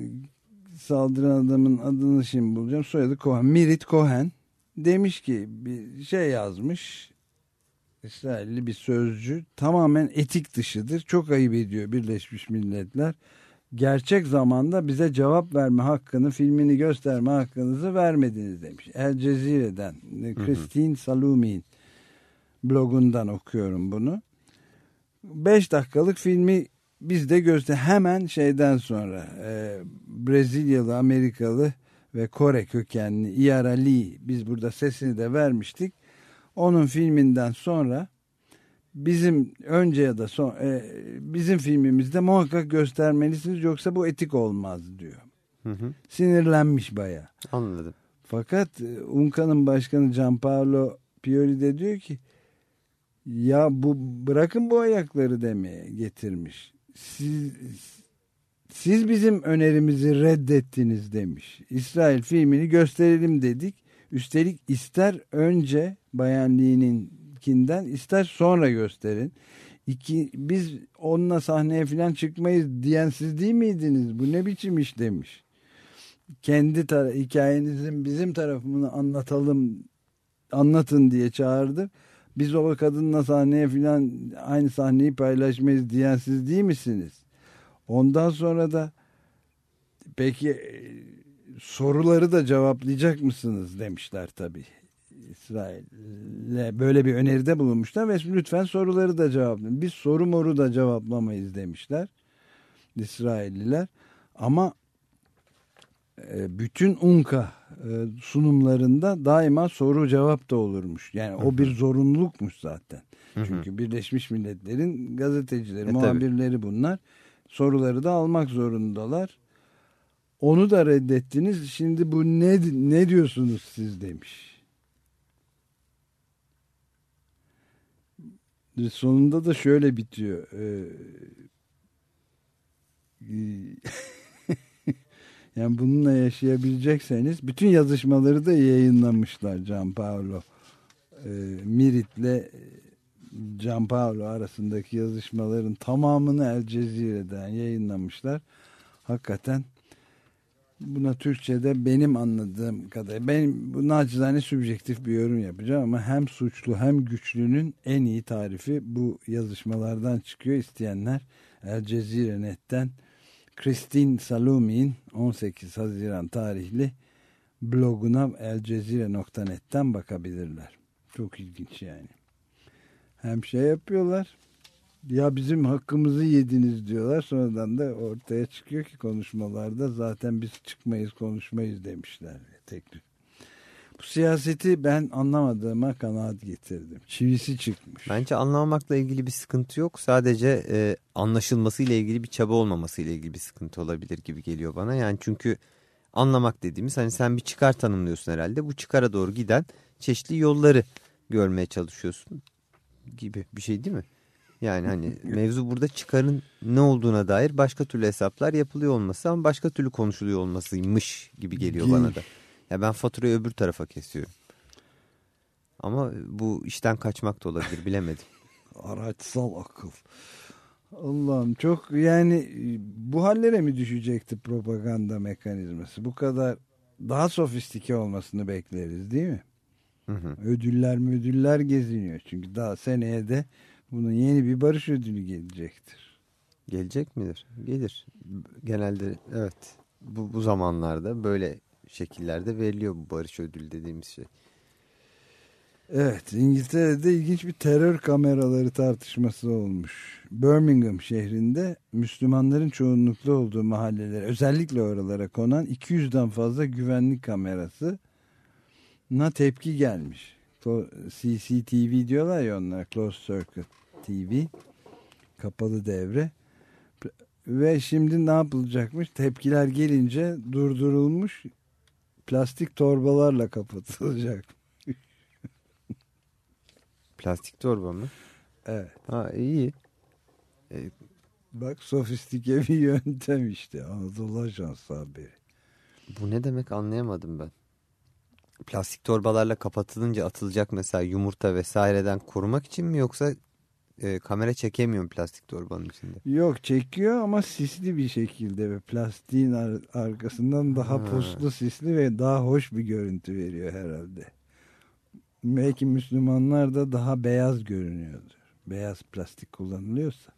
Saldıran adamın adını şimdi bulacağım. Soyadı Cohen. Mirit Cohen. Demiş ki bir şey yazmış. İsrailli bir sözcü. Tamamen etik dışıdır. Çok ayıp ediyor Birleşmiş Milletler. Gerçek zamanda bize cevap verme hakkını, filmini gösterme hakkınızı vermediniz demiş. El Cezire'den Christine Salumi'nin blogundan okuyorum bunu. 5 dakikalık filmi biz de göster hemen şeyden sonra e, Brezilyalı, Amerikalı ve Kore kökenli Iyara Lee biz burada sesini de vermiştik. Onun filminden sonra bizim önce ya da son e, bizim filmimizde muhakkak göstermelisiniz yoksa bu etik olmaz diyor. Hı hı. Sinirlenmiş bayağı. Anladım. Fakat e, UNCA'nın başkanı Gianpaolo Pioli de diyor ki ya bu bırakın bu ayakları demeye getirmiş. Siz, siz bizim önerimizi reddettiniz demiş. İsrail filmini gösterelim dedik. Üstelik ister önce Bayan Lee'ninkinden ister sonra gösterin. İki, biz onunla sahneye falan çıkmayız diyen siz değil miydiniz? Bu ne biçim iş demiş kendi hikayenizin bizim tarafını anlatalım anlatın diye çağırdı. Biz o kadınla sahneye filan aynı sahneyi paylaşmayız diyen siz değil misiniz? Ondan sonra da peki e, soruları da cevaplayacak mısınız demişler tabii. İsrail'le böyle bir öneride bulunmuşlar ve lütfen soruları da cevaplayın. Biz soru moru da cevaplamayız demişler İsrailliler. Ama e, bütün UNKA e, sunumlarında daima soru cevap da olurmuş. Yani o bir zorunlulukmuş zaten. Çünkü Birleşmiş Milletler'in gazetecileri, E, muhabirleri bunlar. Soruları da almak zorundalar. Onu da reddettiniz. Şimdi bu ne ne diyorsunuz siz demiş. Sonunda da şöyle bitiyor. Ee, yani bununla yaşayabilecekseniz bütün yazışmaları da yayınlamışlar Gianpaolo. Ee, Mirit'le Gianpaolo arasındaki yazışmaların tamamını El Cezire'den yayınlamışlar. hakikaten buna Türkçe'de benim anladığım kadar ben bu nacizane subjektif bir yorum yapacağım ama hem suçlu hem güçlünün en iyi tarifi bu yazışmalardan çıkıyor isteyenler El Cezire Net'ten Christine Salumi'nin 18 Haziran tarihli bloguna elcezire.net'ten bakabilirler. Çok ilginç yani. Hem şey yapıyorlar ya bizim hakkımızı yediniz diyorlar. Sonradan da ortaya çıkıyor ki konuşmalarda zaten biz çıkmayız konuşmayız demişler teklif. Bu siyaseti ben anlamadığıma kanaat getirdim. Çivisi çıkmış. Bence anlamamakla ilgili bir sıkıntı yok. Sadece e, anlaşılmasıyla ilgili bir çaba olmamasıyla ilgili bir sıkıntı olabilir gibi geliyor bana. Yani çünkü anlamak dediğimiz hani sen bir çıkar tanımlıyorsun herhalde. Bu çıkara doğru giden çeşitli yolları görmeye çalışıyorsun gibi bir şey değil mi? Yani hani mevzu burada çıkarın ne olduğuna dair başka türlü hesaplar yapılıyor olması ama başka türlü konuşuluyor olmasıymış gibi geliyor bana da. Ya ben faturayı öbür tarafa kesiyorum. Ama bu işten kaçmak da olabilir bilemedim. Araçsal akıl. Allah'ım çok yani bu hallere mi düşecekti propaganda mekanizması? Bu kadar daha sofistike olmasını bekleriz değil mi? Hı hı. Ödüller ödüller geziniyor. Çünkü daha seneye de bunun yeni bir barış ödülü gelecektir. Gelecek midir? Gelir. Genelde evet bu, bu zamanlarda böyle şekillerde veriliyor bu barış ödülü dediğimiz şey. Evet İngiltere'de ilginç bir terör kameraları tartışması olmuş. Birmingham şehrinde Müslümanların çoğunluklu olduğu mahallelere özellikle oralara konan 200'den fazla güvenlik kamerası na tepki gelmiş. CCTV diyorlar ya onlar Closed Circuit TV kapalı devre ve şimdi ne yapılacakmış tepkiler gelince durdurulmuş plastik torbalarla kapatılacak. Plastik torba mı? Evet. Ha iyi. Bak sofistike bir yöntem işte. Anadolu Ajansı haberi. Bu ne demek anlayamadım ben. Plastik torbalarla kapatılınca atılacak mesela yumurta vesaireden korumak için mi yoksa e, kamera çekemiyor mu plastik torbanın içinde? Yok çekiyor ama sisli bir şekilde ve plastiğin ar- arkasından daha Ha. puslu sisli ve daha hoş bir görüntü veriyor herhalde. Belki Müslümanlar da daha beyaz görünüyordur. Beyaz plastik kullanılıyorsa.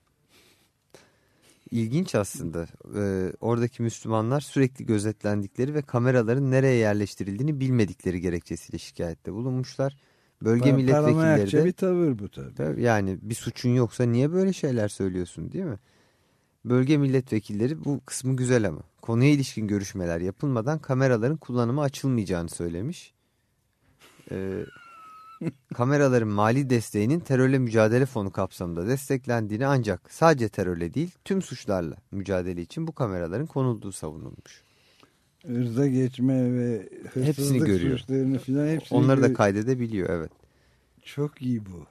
İlginç aslında. Ee, oradaki Müslümanlar sürekli gözetlendikleri ve kameraların nereye yerleştirildiğini bilmedikleri gerekçesiyle şikayette bulunmuşlar. Bölge Pa- milletvekilleri de bir tavır bu tabii. Tabii yani bir suçun yoksa niye böyle şeyler söylüyorsun değil mi? Bölge milletvekilleri bu kısmı güzel ama konuya ilişkin görüşmeler yapılmadan kameraların kullanımı açılmayacağını söylemiş. Ee, kameraların mali desteğinin terörle mücadele fonu kapsamında desteklendiğini ancak sadece terörle değil tüm suçlarla mücadele için bu kameraların konulduğu savunulmuş. Hırza geçme ve Hepsini görüyor. suçlarını filan hepsini Onları da kaydedebiliyor evet. Çok iyi bu.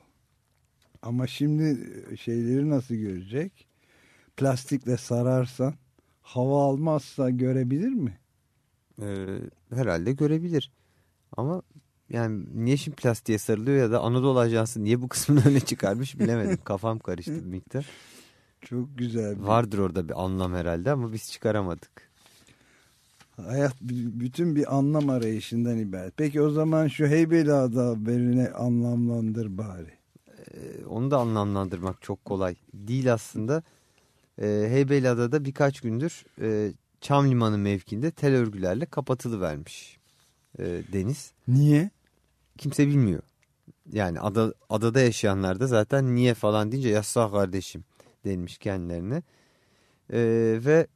Ama şimdi şeyleri nasıl görecek? Plastikle sararsan hava almazsa görebilir mi? Ee, herhalde görebilir. Ama yani niye şimdi plastiğe sarılıyor ya da Anadolu Ajansı niye bu kısmını öne çıkarmış bilemedim. Kafam karıştı bir miktar. Çok güzel. Bir Vardır orada bir anlam herhalde ama biz çıkaramadık. Hayat bütün bir anlam arayışından ibaret. Peki o zaman şu Heybeliada haberini anlamlandır bari. Ee, onu da anlamlandırmak çok kolay değil aslında. Ee, Heybeliada'da birkaç gündür e, Çam Limanı mevkinde tel örgülerle kapatılı vermiş e, deniz. Niye? Kimse bilmiyor. Yani ada, adada yaşayanlar da zaten niye falan deyince yassa kardeşim denmiş kendilerine. Ee, ve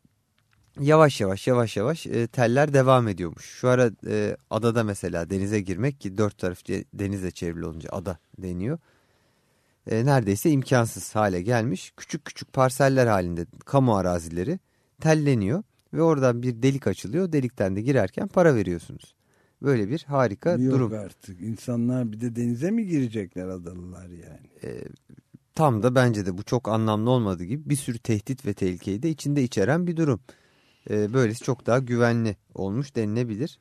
yavaş yavaş yavaş yavaş e, teller devam ediyormuş. Şu ara e, adada mesela denize girmek ki dört taraf de- denizle çevrili olunca ada deniyor. E, neredeyse imkansız hale gelmiş. Küçük küçük parseller halinde kamu arazileri telleniyor ve oradan bir delik açılıyor. Delikten de girerken para veriyorsunuz. Böyle bir harika Yok durum. artık. İnsanlar bir de denize mi girecekler adalılar yani? Tam da bence de bu çok anlamlı olmadığı gibi bir sürü tehdit ve tehlikeyi de içinde içeren bir durum. Ee, böylesi çok daha güvenli olmuş denilebilir.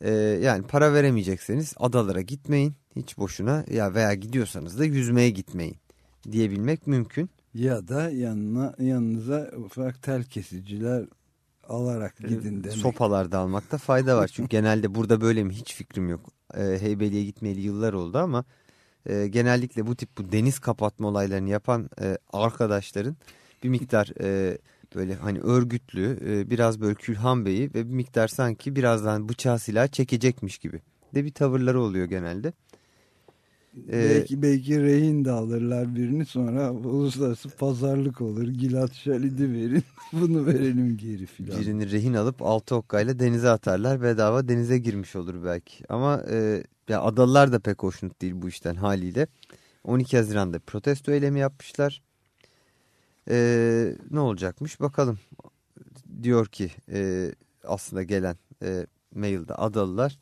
Ee, yani para veremeyecekseniz adalara gitmeyin hiç boşuna ya veya gidiyorsanız da yüzmeye gitmeyin diyebilmek mümkün. Ya da yanına yanınıza ufak tel kesiciler alarak gidin demek. Sopalarda almakta fayda var. Çünkü genelde burada böyle mi hiç fikrim yok. E, Heybeli'ye gitmeyeli yıllar oldu ama e, genellikle bu tip bu deniz kapatma olaylarını yapan e, arkadaşların bir miktar e, böyle hani örgütlü e, biraz böyle Külhan Bey'i ve bir miktar sanki birazdan bıçağı silah çekecekmiş gibi de bir tavırları oluyor genelde. E, belki belki rehin de alırlar birini sonra uluslararası pazarlık olur. Gilat Şalid'i verin bunu verelim geri filan. birini rehin alıp altı okkayla denize atarlar bedava denize girmiş olur belki. Ama e, ya adalılar da pek hoşnut değil bu işten haliyle. 12 Haziran'da protesto eylemi yapmışlar. E, ne olacakmış bakalım. Diyor ki e, aslında gelen e, mailde adalılar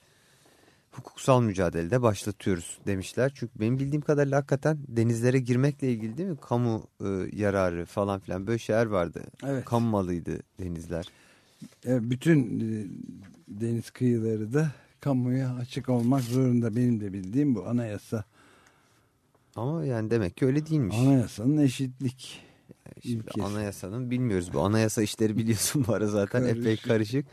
hukuksal mücadelede başlatıyoruz demişler. Çünkü benim bildiğim kadarıyla hakikaten denizlere girmekle ilgili değil mi? Kamu e, yararı falan filan böyle şeyler vardı. Evet. Kamu malıydı denizler. E, bütün e, deniz kıyıları da kamuya açık olmak zorunda. Benim de bildiğim bu anayasa. Ama yani demek ki öyle değilmiş. Anayasanın eşitlik Şimdi ilkesi. anayasanın bilmiyoruz. Bu anayasa işleri biliyorsun bu ara zaten epey Karışık.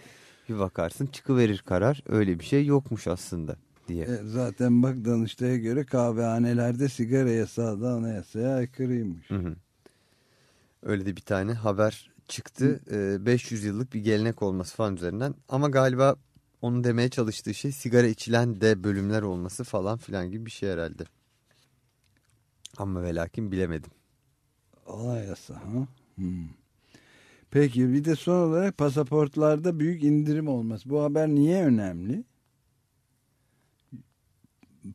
Bir bakarsın çıkıverir karar. Öyle bir şey yokmuş aslında diye. E, zaten bak Danıştay'a göre kahvehanelerde sigara yasağı da anayasaya aykırıymış. Hı hı. Öyle de bir tane haber çıktı. Ee, 500 yıllık bir gelenek olması falan üzerinden. Ama galiba onu demeye çalıştığı şey sigara içilen de bölümler olması falan filan gibi bir şey herhalde. Ama ve lakin bilemedim. Anayasa ha? Hmm. Peki bir de son olarak pasaportlarda büyük indirim olması. Bu haber niye önemli?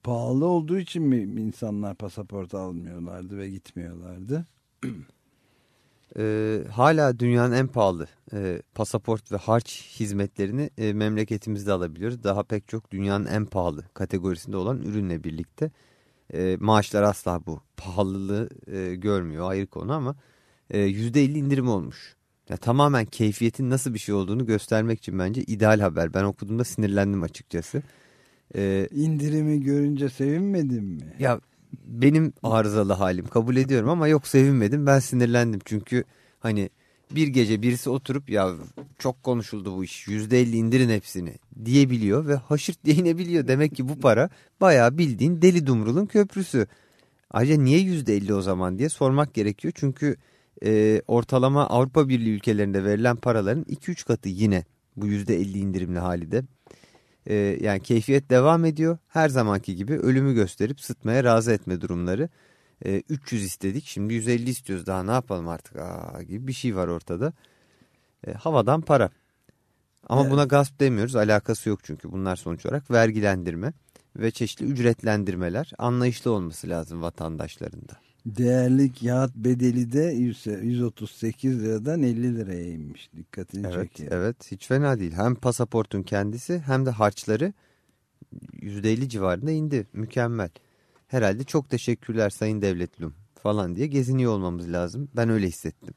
Pahalı olduğu için mi insanlar pasaport almıyorlardı ve gitmiyorlardı? Ee, hala dünyanın en pahalı e, pasaport ve harç hizmetlerini e, memleketimizde alabiliyoruz. Daha pek çok dünyanın en pahalı kategorisinde olan ürünle birlikte. E, maaşlar asla bu pahalılığı e, görmüyor ayrı konu ama e, %50 indirim olmuş. Ya, tamamen keyfiyetin nasıl bir şey olduğunu göstermek için bence ideal haber. Ben okuduğumda sinirlendim açıkçası. E, İndirimi görünce sevinmedin mi? ya benim arızalı halim kabul ediyorum ama yok sevinmedim ben sinirlendim çünkü hani bir gece birisi oturup ya çok konuşuldu bu iş yüzde elli indirin hepsini diyebiliyor ve haşırt diye inebiliyor demek ki bu para bayağı bildiğin deli dumrulun köprüsü ayrıca niye yüzde elli o zaman diye sormak gerekiyor çünkü e, ortalama Avrupa Birliği ülkelerinde verilen paraların 2-3 katı yine bu yüzde elli indirimli hali de ee, yani keyfiyet devam ediyor. Her zamanki gibi ölümü gösterip sıtmaya razı etme durumları. Ee, 300 istedik şimdi 150 istiyoruz daha ne yapalım artık Aa, gibi bir şey var ortada. Ee, havadan para. Ama Evet. buna gasp demiyoruz alakası yok çünkü bunlar sonuç olarak vergilendirme ve çeşitli ücretlendirmeler anlayışlı olması lazım vatandaşların da. Değerli kağıt bedeli de 100 138 liradan 50 liraya inmiş. Dikkatini Evet, çekiyor. evet hiç fena değil. Hem pasaportun kendisi hem de harçları %50 civarında indi. Mükemmel. Herhalde çok teşekkürler Sayın Devletlum falan diye geziniyor olmamız lazım. Ben öyle hissettim.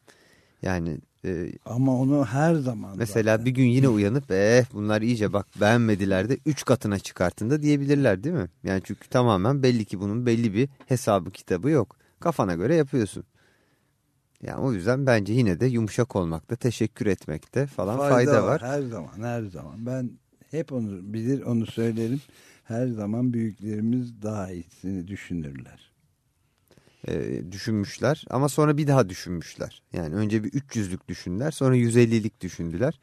Yani e, Ama onu her zaman mesela zaten. bir gün yine uyanıp eh bunlar iyice bak beğenmediler de 3 katına çıkartın da diyebilirler değil mi? Yani çünkü tamamen belli ki bunun belli bir hesabı kitabı yok. Kafana göre yapıyorsun. Yani o yüzden bence yine de yumuşak olmakta, teşekkür etmekte falan fayda, var. Her zaman her zaman. Ben hep onu bilir onu söylerim. Her zaman büyüklerimiz daha iyisini düşünürler. e, düşünmüşler ama sonra bir daha düşünmüşler. Yani önce bir 300'lük düşündüler sonra 150'lik düşündüler.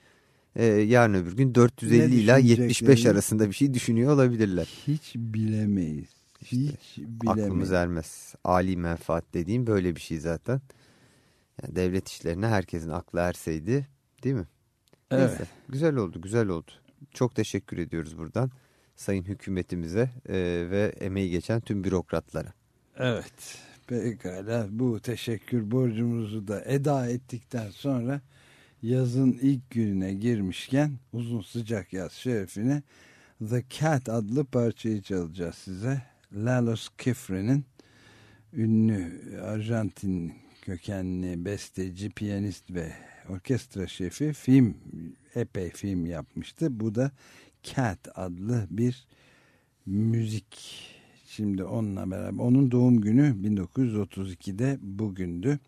E, yarın öbür gün 450 Ne ila 75 düşüneceklerini- arasında bir şey düşünüyor olabilirler. Hiç bilemeyiz. Hiç bilemeyiz. Aklımız ermez. Ali menfaat dediğim böyle bir şey zaten. Yani devlet işlerine herkesin aklı erseydi değil mi? Evet. Neyse, güzel oldu güzel oldu. Çok teşekkür ediyoruz buradan sayın hükümetimize e, ve emeği geçen tüm bürokratlara. Evet. Pekala bu teşekkür borcumuzu da eda ettikten sonra yazın ilk gününe girmişken uzun sıcak yaz şerefine The Cat adlı parçayı çalacağız size. Lalos Kifrin'in ünlü Arjantin kökenli besteci, piyanist ve orkestra şefi film epey film yapmıştı. Bu da Cat adlı bir müzik. Şimdi onunla beraber onun doğum günü 1932'de bugündü.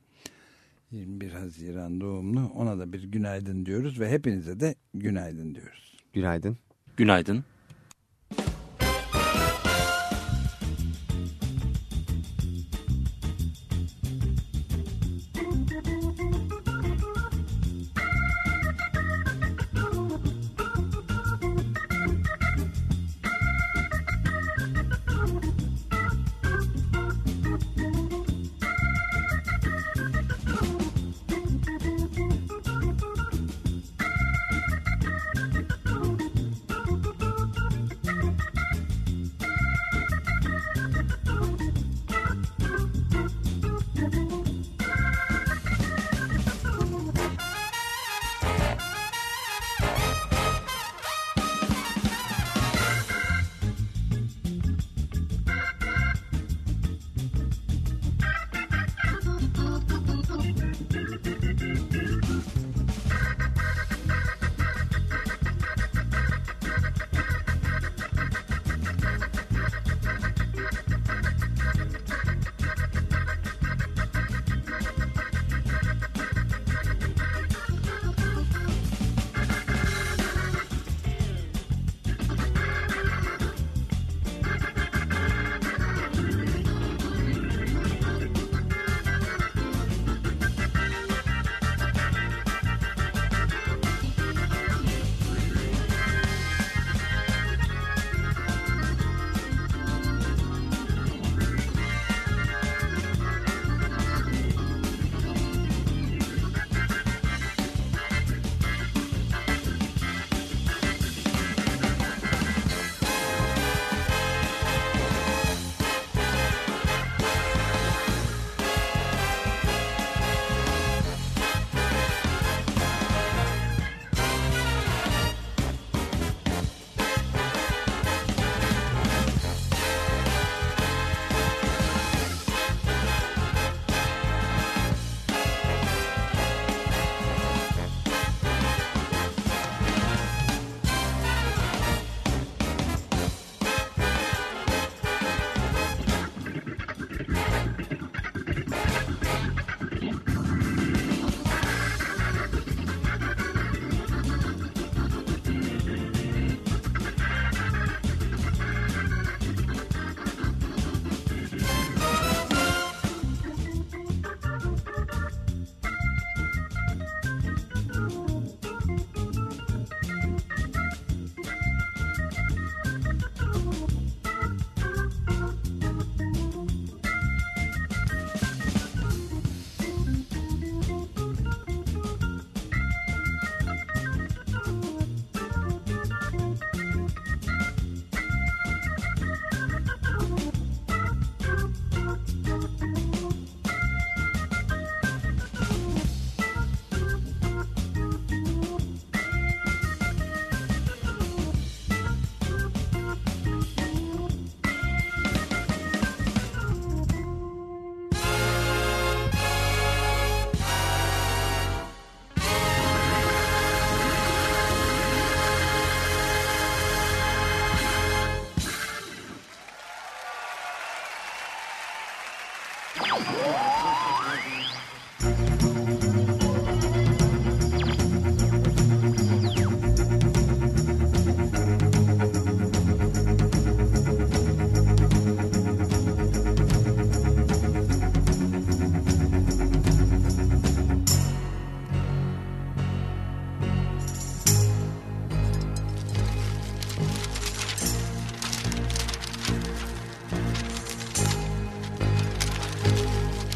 21 Haziran doğumlu. Ona da bir günaydın diyoruz ve hepinize de günaydın diyoruz. Günaydın. Günaydın.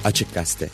Açık Gazete